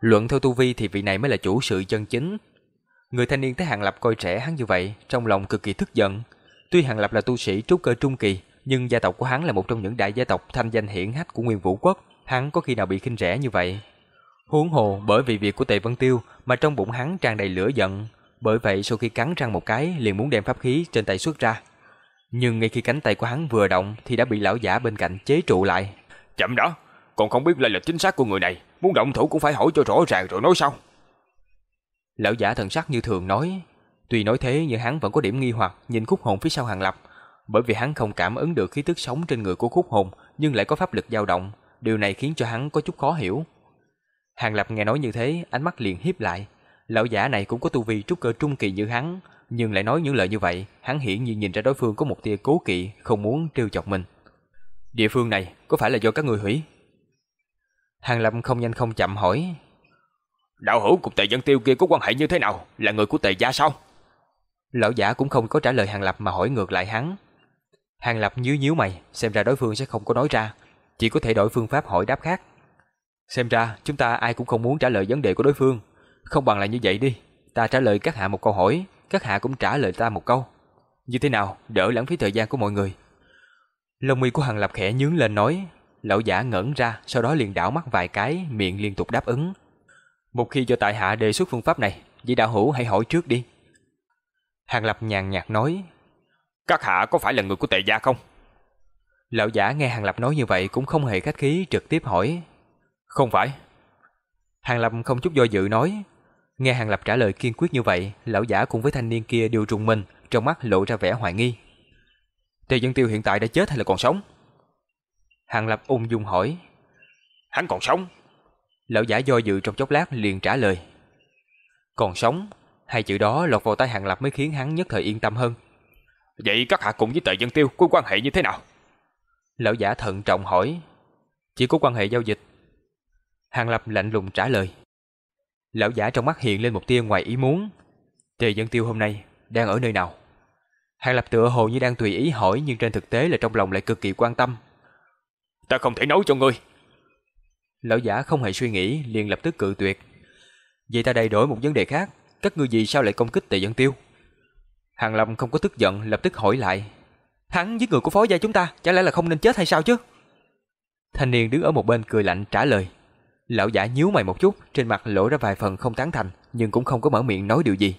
luận theo tu vi thì vị này mới là chủ sự chân chính. Người thanh niên thấy Hàng Lập coi trẻ hắn như vậy, trong lòng cực kỳ tức giận. Tuy Hàng Lập là tu sĩ trúc cơ trung kỳ, nhưng gia tộc của hắn là một trong những đại gia tộc thanh danh hiển hách của Nguyên Vũ Quốc, hắn có khi nào bị khinh rẻ như vậy? Huống hồ bởi vì việc của Tề Vân Tiêu mà trong bụng hắn tràn đầy lửa giận, bởi vậy sau khi cắn răng một cái liền muốn đem pháp khí trên tay xuất ra. Nhưng ngay khi cánh tay của hắn vừa động thì đã bị lão giả bên cạnh chế trụ lại. Chậm đó, còn không biết lai lịch chính xác của người này, muốn động thủ cũng phải hỏi cho rõ ràng rồi nói sau. Lão giả thần sắc như thường nói, tuy nói thế nhưng hắn vẫn có điểm nghi hoặc nhìn khúc hồn phía sau hàng lập, bởi vì hắn không cảm ứng được khí tức sống trên người của khúc hồn nhưng lại có pháp lực dao động, điều này khiến cho hắn có chút khó hiểu. Hàng lập nghe nói như thế, ánh mắt liền hiếp lại, lão giả này cũng có tu vi trúc cơ trung kỳ như hắn, nhưng lại nói những lời như vậy, hắn hiển nhiên nhìn ra đối phương có một tia cố kỵ, không muốn trêu chọc mình. Địa phương này có phải là do các người hủy? Hàng Lập không nhanh không chậm hỏi. Đạo hữu cùng tề dân tiêu kia có quan hệ như thế nào? Là người của tề gia sao? Lão giả cũng không có trả lời Hàng Lập mà hỏi ngược lại hắn. Hàng Lập nhíu nhíu mày, xem ra đối phương sẽ không có nói ra, chỉ có thể đổi phương pháp hỏi đáp khác. Xem ra chúng ta ai cũng không muốn trả lời vấn đề của đối phương, không bằng là như vậy đi, ta trả lời các hạ một câu hỏi, các hạ cũng trả lời ta một câu. Như thế nào, đỡ lãng phí thời gian của mọi người. Lông mi của Hàng Lập khẽ nhướng lên nói, lão giả ngẩn ra, sau đó liền đảo mắt vài cái, miệng liên tục đáp ứng. Một khi cho tại hạ đề xuất phương pháp này, vị đạo hữu hãy hỏi trước đi. Hàng Lập nhàn nhạt nói, các hạ có phải là người của tề gia không? Lão giả nghe Hàng Lập nói như vậy cũng không hề khách khí trực tiếp hỏi. Không phải. Hàng Lập không chút do dự nói. Nghe Hàng Lập trả lời kiên quyết như vậy, lão giả cùng với thanh niên kia đều trùng mình, trong mắt lộ ra vẻ hoài nghi. Tề Dân Tiêu hiện tại đã chết hay là còn sống? Hàng Lập ung dung hỏi. Hắn còn sống. Lão giả do dự trong chốc lát liền trả lời. Còn sống, hai chữ đó lọt vào tay Hàng Lập mới khiến hắn nhất thời yên tâm hơn. Vậy các hạ cùng với tề dân tiêu có quan hệ như thế nào? Lão giả thận trọng hỏi. Chỉ có quan hệ giao dịch. Hàng Lập lạnh lùng trả lời. Lão giả trong mắt hiện lên một tia ngoài ý muốn. Tề dân tiêu hôm nay đang ở nơi nào? Hàng Lập tựa hồ như đang tùy ý hỏi nhưng trên thực tế là trong lòng lại cực kỳ quan tâm. Ta không thể nấu cho ngươi. Lão giả không hề suy nghĩ liền lập tức cự tuyệt. Vậy ta đầy đổi một vấn đề khác. Các ngươi vì sao lại công kích tề dân tiêu? Hàng Lâm không có tức giận lập tức hỏi lại. Hắn giết người của phó gia chúng ta, chả lẽ là không nên chết hay sao chứ? Thanh niên đứng ở một bên cười lạnh trả lời. Lão giả nhíu mày một chút, trên mặt lộ ra vài phần không tán thành, nhưng cũng không có mở miệng nói điều gì.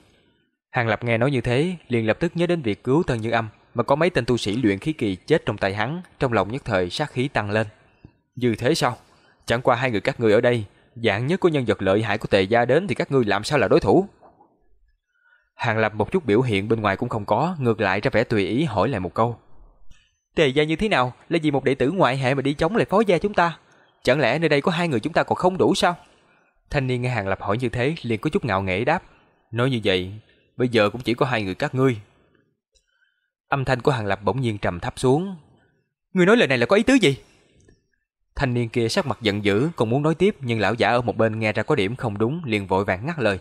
Hàng Lập nghe nói như thế, liền lập tức nhớ đến việc cứu thân Như Âm, mà có mấy tên tu sĩ luyện khí kỳ chết trong tay hắn, trong lòng nhất thời sát khí tăng lên. Như thế sao? Chẳng qua hai người các ngươi ở đây, dạng nhất của nhân vật lợi hại của tề gia đến thì các ngươi làm sao là đối thủ? Hàng Lập một chút biểu hiện bên ngoài cũng không có, ngược lại ra vẻ tùy ý hỏi lại một câu. Tề gia như thế nào? Là vì một đệ tử ngoại hệ mà đi chống lại phó gia chúng ta? Chẳng lẽ nơi đây có hai người chúng ta còn không đủ sao? Thanh niên nghe Hàng Lập hỏi như thế liền có chút ngạo nghễ đáp. Nói như vậy, bây giờ cũng chỉ có hai người các ngươi. Âm thanh của Hàng Lập bỗng nhiên trầm thấp xuống. người nói lời này là có ý tứ gì? Thanh niên kia sắc mặt giận dữ, còn muốn nói tiếp nhưng lão giả ở một bên nghe ra có điểm không đúng liền vội vàng ngắt lời.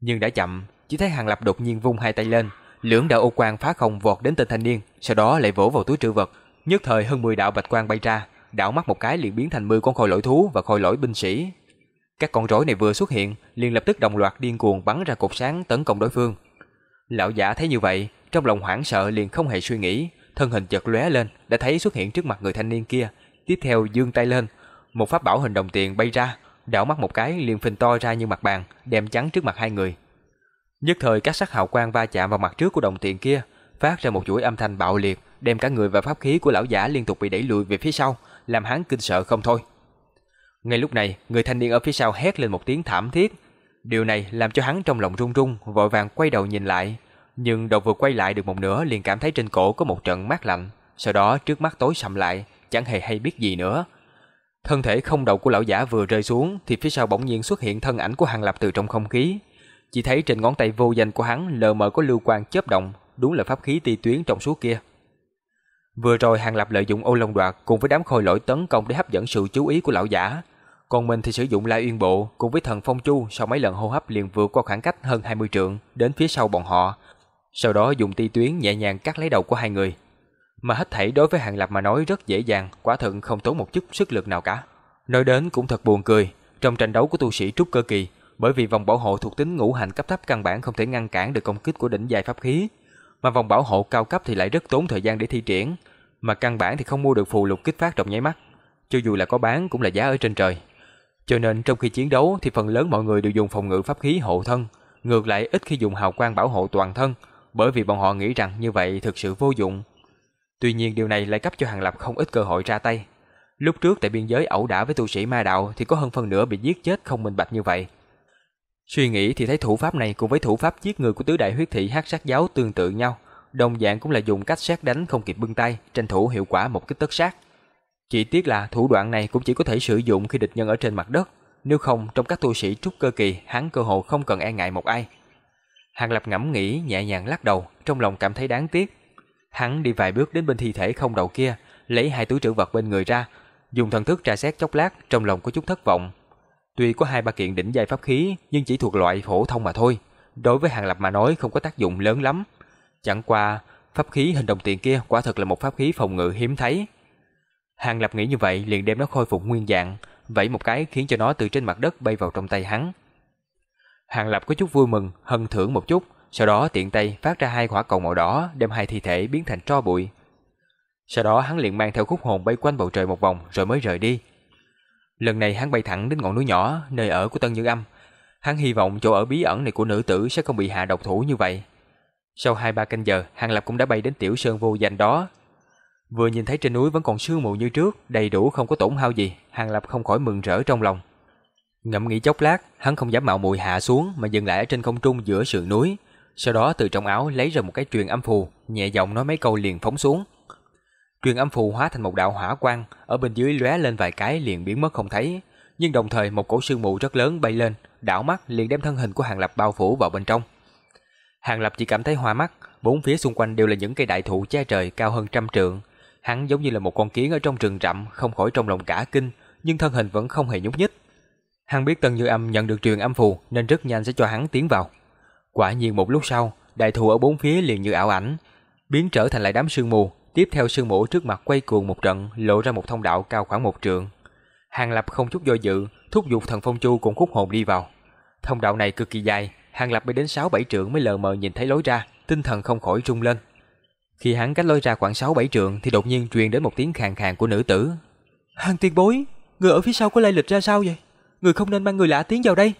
Nhưng đã chậm, chỉ thấy Hàng Lập đột nhiên vung hai tay lên, lưỡng đạo ô quang phá không vọt đến tên thanh niên, sau đó lại vỗ vào túi trữ vật, nhất thời hơn 10 đạo bạch quang bay ra, đảo mắt một cái liền biến thành 10 con khôi lỗi thú và khôi lỗi binh sĩ. Các con rối này vừa xuất hiện, liền lập tức đồng loạt điên cuồng bắn ra cột sáng tấn công đối phương. Lão giả thấy như vậy, trong lòng hoảng sợ liền không hề suy nghĩ, thân hình chợt lóe lên, đã thấy xuất hiện trước mặt người thanh niên kia, tiếp theo giương tay lên, một pháp bảo hình đồng tiền bay ra, đảo mắt một cái liền phình to ra như mặt bàn, đem chắn trước mặt hai người. Nhất thời các sắc hào quang va chạm vào mặt trước của đồng tiền kia, phát ra một chuỗi âm thanh bạo liệt, đem cả người và pháp khí của lão giả liên tục bị đẩy lùi về phía sau, làm hắn kinh sợ không thôi. Ngay lúc này, người thanh niên ở phía sau hét lên một tiếng thảm thiết. Điều này làm cho hắn trong lòng run run, vội vàng quay đầu nhìn lại. Nhưng đầu vừa quay lại được một nửa liền cảm thấy trên cổ có một trận mát lạnh. Sau đó trước mắt tối sầm lại, chẳng hề hay biết gì nữa. Thân thể không đầu của lão giả vừa rơi xuống thì phía sau bỗng nhiên xuất hiện thân ảnh của Hàng Lập từ trong không khí. Chỉ thấy trên ngón tay vô danh của hắn lờ mờ có lưu quang chớp động, đúng là pháp khí ti tuyến trong suốt kia. Vừa rồi Hàng Lập lợi dụng ô long đoạt cùng với đám khôi lỗi tấn công để hấp dẫn sự chú ý của lão giả. Còn mình thì sử dụng La Uyên Bộ cùng với thần Phong Chu sau mấy lần hô hấp liền vượt qua khoảng cách hơn 20 trượng đến phía sau bọn họ. Sau đó dùng ti tuyến nhẹ nhàng cắt lấy đầu của hai người. Mà hết thảy đối với Hàng Lập mà nói rất dễ dàng, quả thực không tốn một chút sức lực nào cả. Nói đến cũng thật buồn cười, trong tranh đấu của tu sĩ trúc cơ kỳ, bởi vì vòng bảo hộ thuộc tính ngũ hành cấp thấp căn bản không thể ngăn cản được công kích của đỉnh dài pháp khí, mà vòng bảo hộ cao cấp thì lại rất tốn thời gian để thi triển, mà căn bản thì không mua được phù lục kích phát trong nháy mắt, cho dù là có bán cũng là giá ở trên trời. Cho nên trong khi chiến đấu thì phần lớn mọi người đều dùng phòng ngự pháp khí hộ thân, ngược lại ít khi dùng hào quang bảo hộ toàn thân, bởi vì bọn họ nghĩ rằng như vậy thực sự vô dụng. Tuy nhiên điều này lại cấp cho Hàng Lập không ít cơ hội ra tay. Lúc trước tại biên giới ẩu đả với tu sĩ ma đạo thì có hơn phần nửa bị giết chết không minh bạch như vậy. Suy nghĩ thì thấy thủ pháp này cùng với thủ pháp giết người của tứ đại huyết thị hắc sát giáo tương tự nhau, đồng dạng cũng là dùng cách sát đánh không kịp bưng tay, tranh thủ hiệu quả một kích tất sát. Chỉ tiếc là thủ đoạn này cũng chỉ có thể sử dụng khi địch nhân ở trên mặt đất, nếu không trong các tu sĩ trúc cơ kỳ, hắn cơ hồ không cần e ngại một ai. Hàng Lập ngẫm nghĩ nhẹ nhàng lắc đầu, trong lòng cảm thấy đáng tiếc. Hắn đi vài bước đến bên thi thể không đầu kia, lấy hai túi trữ vật bên người ra, dùng thần thức tra xét chốc lát, trong lòng có chút thất vọng. Tuy có hai ba kiện đỉnh giai pháp khí, nhưng chỉ thuộc loại phổ thông mà thôi. Đối với Hàng Lập mà nói không có tác dụng lớn lắm. Chẳng qua, pháp khí hình đồng tiền kia quả thật là một pháp khí phòng ngự hiếm thấy. Hàng Lập nghĩ như vậy liền đem nó khôi phục nguyên dạng, vẫy một cái khiến cho nó từ trên mặt đất bay vào trong tay hắn. Hàng Lập có chút vui mừng, hân thưởng một chút, sau đó tiện tay phát ra hai quả cầu màu đỏ đem hai thi thể biến thành tro bụi. Sau đó hắn liền mang theo khúc hồn bay quanh bầu trời một vòng rồi mới rời đi. Lần này hắn bay thẳng đến ngọn núi nhỏ, nơi ở của Tân Như Âm. Hắn hy vọng chỗ ở bí ẩn này của nữ tử sẽ không bị hạ độc thủ như vậy. Sau hai ba canh giờ, Hàng Lập cũng đã bay đến tiểu sơn vô danh đó. Vừa nhìn thấy trên núi vẫn còn sương mù như trước, đầy đủ không có tổn hao gì, Hàng Lập không khỏi mừng rỡ trong lòng. Ngẫm nghĩ chốc lát, hắn không dám mạo muội hạ xuống mà dừng lại ở trên không trung giữa sườn núi, sau đó từ trong áo lấy ra một cái truyền âm phù, nhẹ giọng nói mấy câu liền phóng xuống. Truyền âm phù hóa thành một đạo hỏa quang, ở bên dưới lóe lên vài cái liền biến mất không thấy, nhưng đồng thời một cổ sương mù rất lớn bay lên, đảo mắt liền đem thân hình của Hàng Lập bao phủ vào bên trong. Hàng Lập chỉ cảm thấy hoa mắt, bốn phía xung quanh đều là những cây đại thụ che trời cao hơn trăm trượng. Hắn giống như là một con kiến ở trong rừng rậm, không khỏi trong lòng cả kinh, nhưng thân hình vẫn không hề nhúc nhích. Hắn biết Tân Như Âm nhận được truyền âm phù nên rất nhanh sẽ cho hắn tiến vào. Quả nhiên một lúc sau, đại thù ở bốn phía liền như ảo ảnh, biến trở thành lại đám sương mù, tiếp theo sương mù trước mặt quay cuồng một trận, lộ ra một thông đạo cao khoảng một trượng. Hàng Lập không chút do dự, thúc giục thần phong chu cùng khúc hồn đi vào. Thông đạo này cực kỳ dài, Hàng Lập mới đến 6-7 trượng mới lờ mờ nhìn thấy lối ra, tinh thần không khỏi rung lên. Khi hắn cách lối ra khoảng 6-7 trượng thì đột nhiên truyền đến một tiếng khàn khàn của nữ tử. Hàng Tiên bối, người ở phía sau có lai lịch ra sao vậy? Người không nên mang người lạ tiến vào đây.